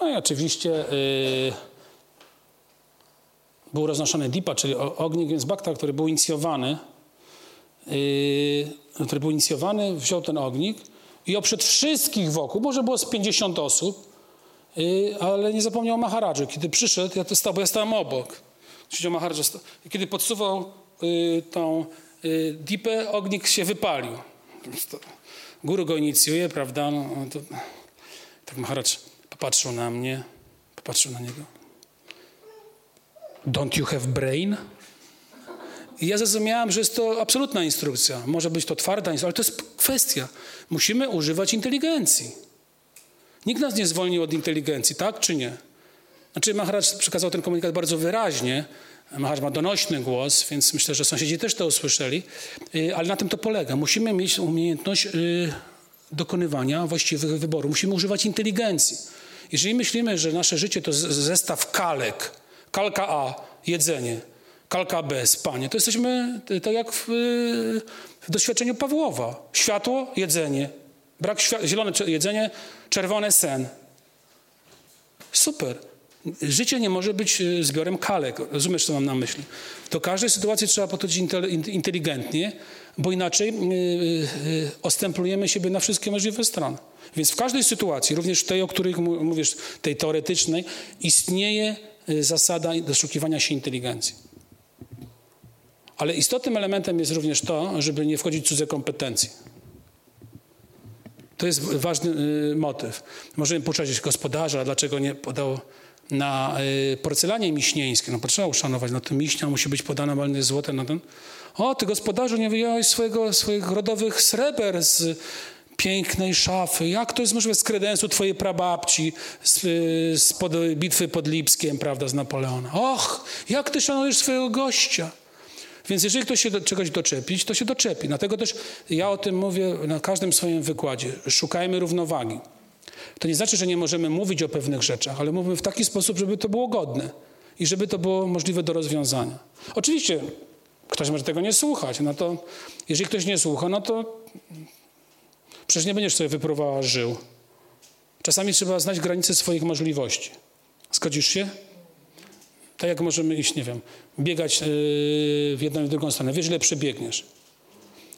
A: No i oczywiście yy, był roznoszony Dipa, czyli ognik, więc Bhakta, który był inicjowany, yy, który był inicjowany, wziął ten ognik i oprzed wszystkich wokół, może było z 50 osób, y, ale nie zapomniał o Maharadży. Kiedy przyszedł, ja to stał, bo ja stałem obok. Kiedy podsuwał y, tą y, dipę, ognik się wypalił. Guru go inicjuje, prawda? No, no, to, tak Maharadż popatrzył na mnie, popatrzył na niego. Don't you have brain? I ja zrozumiałem, że jest to absolutna instrukcja. Może być to twarda instrukcja, ale to jest kwestia. Musimy używać inteligencji. Nikt nas nie zwolnił od inteligencji, tak czy nie? Znaczy Maharaj przekazał ten komunikat bardzo wyraźnie. Maharaj ma donośny głos, więc myślę, że sąsiedzi też to usłyszeli. Y, ale na tym to polega. Musimy mieć umiejętność y, dokonywania właściwych wyborów. Musimy używać inteligencji. Jeżeli myślimy, że nasze życie to zestaw kalek, kalka A, jedzenie. Kalka B, spanie. To jesteśmy tak jak w, w doświadczeniu Pawłowa. Światło, jedzenie. Brak światła, zielone jedzenie, czerwone sen. Super. Życie nie może być y, zbiorem kalek. Rozumiesz, co mam na myśli? Do każdej sytuacji trzeba podchodzić inteligentnie, bo inaczej yy, yy, ostemplujemy siebie na wszystkie możliwe strony. Więc w każdej sytuacji, również tej, o której mówisz, tej teoretycznej, istnieje zasada doszukiwania się inteligencji. Ale istotnym elementem jest również to, żeby nie wchodzić w cudze kompetencje. To jest ważny y, motyw. Możemy pouczać gospodarza, dlaczego nie podał na y, porcelanie miśnieńskie. No trzeba uszanować, no to miśnia musi być podana walne złote na ten. O, ty gospodarzu nie wyjąłeś swojego, swoich rodowych sreber z pięknej szafy. Jak to jest możliwe z kredensu twojej prababci, z, y, z pod, bitwy pod Lipskiem, prawda, z Napoleona. Och, jak ty szanujesz swojego gościa. Więc jeżeli ktoś się do czegoś doczepić, to się doczepi. Dlatego też ja o tym mówię na każdym swoim wykładzie. Szukajmy równowagi. To nie znaczy, że nie możemy mówić o pewnych rzeczach, ale mówimy w taki sposób, żeby to było godne i żeby to było możliwe do rozwiązania. Oczywiście ktoś może tego nie słuchać, no to jeżeli ktoś nie słucha, no to przecież nie będziesz sobie wypróbowała żył. Czasami trzeba znać granice swoich możliwości. Zgodzisz się? Tak jak możemy iść, nie wiem, biegać yy, w jedną i w drugą stronę. Wiesz, ile przebiegniesz.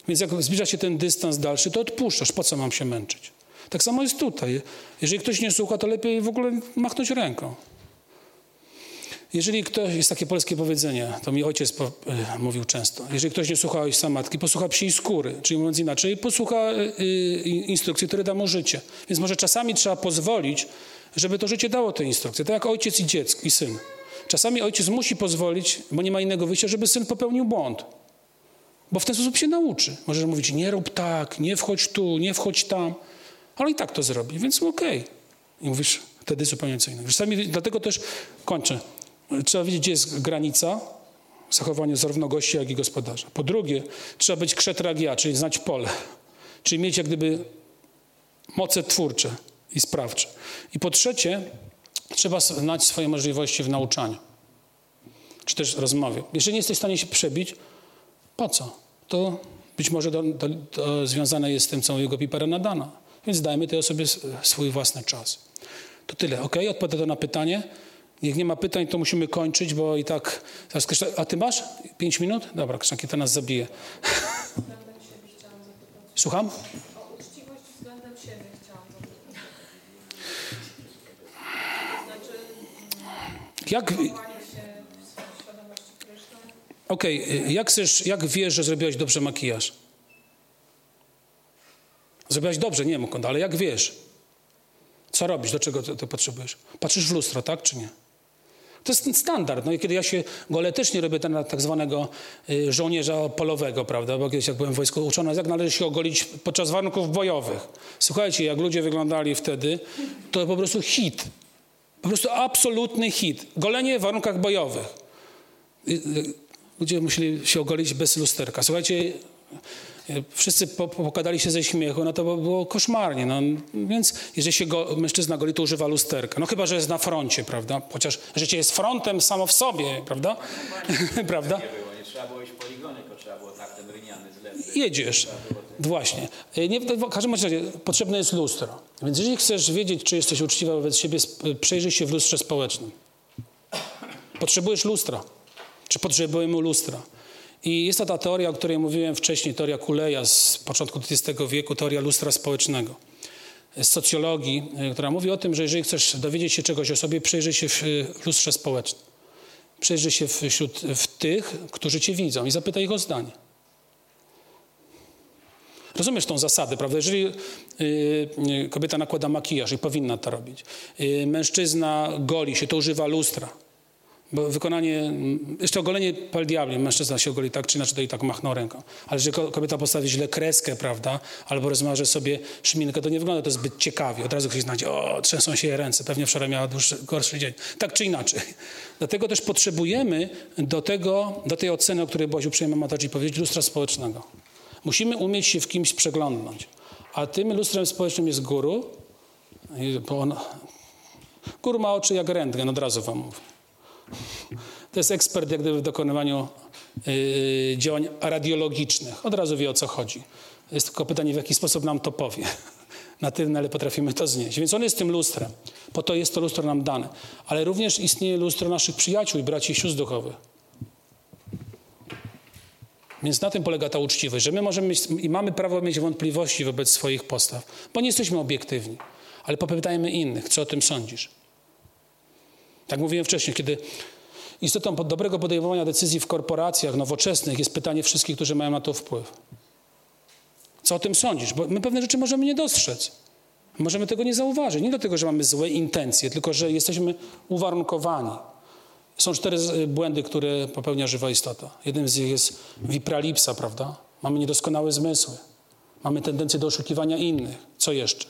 A: Więc jak zbliża się ten dystans dalszy, to odpuszczasz. Po co mam się męczyć? Tak samo jest tutaj. Jeżeli ktoś nie słucha, to lepiej w ogóle machnąć ręką. Jeżeli ktoś, jest takie polskie powiedzenie, to mi ojciec po, y, mówił często, jeżeli ktoś nie słucha ojca matki, posłucha psiej skóry, czyli mówiąc inaczej, posłucha y, instrukcji, które da mu życie. Więc może czasami trzeba pozwolić, żeby to życie dało te instrukcje. Tak jak ojciec i dziecko, i syn. Czasami ojciec musi pozwolić, bo nie ma innego wyjścia, żeby syn popełnił błąd. Bo w ten sposób się nauczy. Możesz mówić, nie rób tak, nie wchodź tu, nie wchodź tam, ale i tak to zrobi, więc okej. I mówisz wtedy zupełnie co innego. Czasami, dlatego też kończę. Trzeba wiedzieć, gdzie jest granica zachowania zarówno gości, jak i gospodarza. Po drugie, trzeba być krzetragia, czyli znać pole. Czyli mieć jak gdyby moce twórcze i sprawcze. I po trzecie, trzeba znać swoje możliwości w nauczaniu. Czy też rozmowie. Jeżeli nie jesteś w stanie się przebić, po co? To być może do, do, związane jest z tym, co mówił go Pipera Nadana. Więc dajmy tej osobie swój własny czas. To tyle, ok? Odpowiada to na pytanie. Jak nie ma pytań, to musimy kończyć, bo i tak... A ty masz? Pięć minut? Dobra, Krzysztof, to nas zabije. Słucham?
E: O uczciwość względem siebie chciałam zapytać. Znaczy,
A: Jak... Okej, y, jak, chcesz, jak wiesz, że zrobiłaś dobrze makijaż? Zrobiłaś dobrze, nie wiem, ale jak wiesz? Co robisz? Do czego to, to potrzebujesz? Patrzysz w lustro, tak czy nie? To jest standard. No i kiedy ja się golę, też nie robię ten tak zwanego y, żołnierza polowego, prawda? Bo kiedyś jak byłem w wojsku uczony, jak należy się ogolić podczas warunków bojowych. Słuchajcie, jak ludzie wyglądali wtedy, to po prostu hit. Po prostu absolutny hit. Golenie w warunkach bojowych. Y, Ludzie musieli się ogolić bez lusterka. Słuchajcie, y, wszyscy po- pokadali się ze śmiechu, no to by było koszmarnie. No, więc jeżeli się go, mężczyzna goli, to używa lusterka. No chyba, że jest na froncie, prawda? Chociaż życie jest frontem samo w sobie, prawda? prawda?
C: Nie było, nie trzeba było iść poligony, tylko trzeba było tak ten ryniany zlew.
A: Jedziesz. Właśnie. Y, Nie, w każdym razie potrzebne jest lustro. Więc jeżeli chcesz wiedzieć, czy jesteś uczciwa wobec siebie, sp- przejrzyj się w lustrze społecznym. Potrzebujesz lustra. Czy potrzebujemy lustra? I jest to ta teoria, o której mówiłem wcześniej, teoria Kuleja z początku XX wieku, teoria lustra społecznego. Z socjologii, która mówi o tym, że jeżeli chcesz dowiedzieć się czegoś o sobie, przejrzyj się w lustrze społecznym. Przejrzyj się wśród, w tych, którzy cię widzą i zapytaj ich o zdanie. Rozumiesz tą zasadę, prawda? Jeżeli y, y, kobieta nakłada makijaż i powinna to robić, y, mężczyzna goli się, to używa lustra. Bo wykonanie, jeszcze ogolenie pal diabli, mężczyzna się ogoli tak czy inaczej, to i tak machnął ręką. Ale jeżeli ko- kobieta postawi źle kreskę, prawda, albo rozmarzy sobie szminkę, to nie wygląda to zbyt ciekawie. Od razu ktoś znajdzie, o, trzęsą się jej ręce, pewnie wczoraj miała dłuższy, gorszy dzień. Tak czy inaczej. Dlatego też potrzebujemy do tego, do tej oceny, o której byłaś uprzejma Mataji powiedzieć, lustra społecznego. Musimy umieć się w kimś przeglądnąć. A tym lustrem społecznym jest guru, bo on, guru ma oczy jak rentgen, od razu wam mówię. To jest ekspert jak gdyby w dokonywaniu yy, działań radiologicznych. Od razu wie o co chodzi. Jest tylko pytanie, w jaki sposób nam to powie. Na tyle, na ile potrafimy to znieść. Więc on jest tym lustrem. Po to jest to lustro nam dane. Ale również istnieje lustro naszych przyjaciół i braci i sióstr duchowych. Więc na tym polega ta uczciwość, że my możemy mieć i mamy prawo mieć wątpliwości wobec swoich postaw, bo nie jesteśmy obiektywni. Ale popytajmy innych, co o tym sądzisz. Tak mówiłem wcześniej, kiedy istotą dobrego podejmowania decyzji w korporacjach nowoczesnych jest pytanie wszystkich, którzy mają na to wpływ. Co o tym sądzisz? Bo my pewne rzeczy możemy nie dostrzec. Możemy tego nie zauważyć. Nie dlatego, że mamy złe intencje, tylko że jesteśmy uwarunkowani. Są cztery z- błędy, które popełnia żywa istota. Jednym z nich jest wipralipsa, prawda? Mamy niedoskonałe zmysły. Mamy tendencję do oszukiwania innych. Co jeszcze?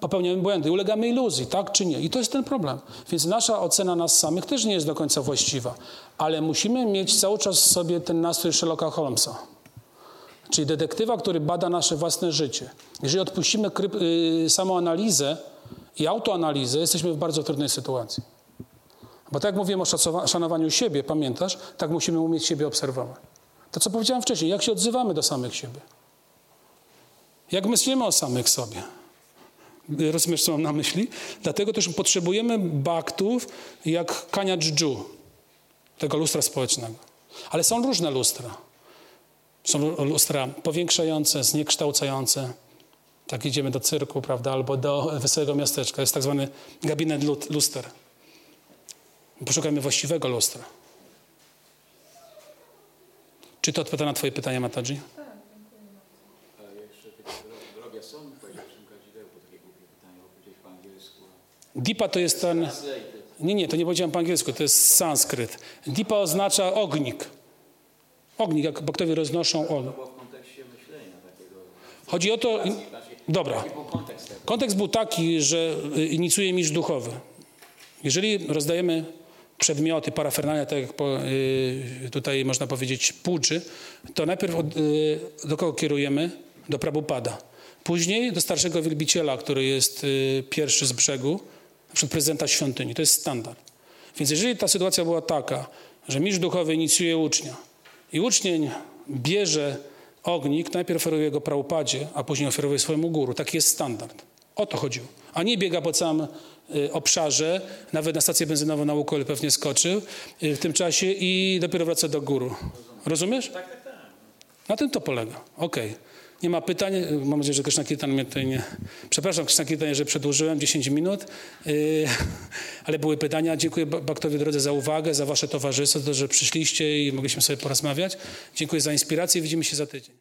A: Popełniamy błędy, ulegamy iluzji, tak czy nie? I to jest ten problem. Więc nasza ocena nas samych też nie jest do końca właściwa, ale musimy mieć cały czas w sobie ten nastrój Sherlocka Holmesa, czyli detektywa, który bada nasze własne życie. Jeżeli odpuścimy kryp, y, samoanalizę i autoanalizę, jesteśmy w bardzo trudnej sytuacji. Bo tak jak mówiłem o szanowaniu siebie, pamiętasz, tak musimy umieć siebie obserwować. To, co powiedziałem wcześniej, jak się odzywamy do samych siebie. Jak myślimy o samych sobie. Rozumiesz, co mam na myśli? Dlatego też potrzebujemy baktów jak Kania Dżdżu, tego lustra społecznego. Ale są różne lustra. Są lustra powiększające, zniekształcające. Tak idziemy do cyrku, prawda, albo do wesołego miasteczka. Jest tak zwany gabinet lu- luster. Poszukajmy właściwego lustra. Czy to odpowiada na twoje pytanie, Matadzi?
C: Angielsku.
A: Dipa to jest ten... Nie, nie, to nie powiedziałem po angielsku, to jest sanskryt. Dipa oznacza ognik. Ognik, jak bakterie roznoszą
C: To
A: ogień.
C: było w kontekście myślenia takiego.
A: Chodzi o to... Dobra.
C: Kontekst
A: był taki, że y, inicjuje mistrz duchowy. Jeżeli rozdajemy przedmioty, parafernalia, tak jak po, y, tutaj można powiedzieć płuczy, to najpierw od, y, do kogo kierujemy? Do Prabhupada. Później do starszego wielbiciela, który jest y, pierwszy z brzegu, przykład prezydenta świątyni. To jest standard. Więc jeżeli ta sytuacja była taka, że mistrz duchowy inicjuje ucznia i ucznień bierze ognik, najpierw oferuje go Prabhupadzie, a później oferuje swojemu guru. Taki jest standard. O to chodziło. A nie biega po całym obszarze, nawet na stację benzynową na Łukoil pewnie skoczył y, w tym czasie i dopiero wraca do guru. Rozumiesz?
C: Tak, tak, tak.
A: Na tym to polega. Okej. Nie ma pytań. Mam nadzieję, że Krishna Kirtan mnie tutaj nie... Przepraszam Krishna Kirtanie, że przedłużyłem 10 minut, yy, ale były pytania. Dziękuję Ba- Baktowi drodze za uwagę, za wasze towarzystwo, to, że przyszliście i mogliśmy sobie porozmawiać. Dziękuję za inspirację. Widzimy się za tydzień.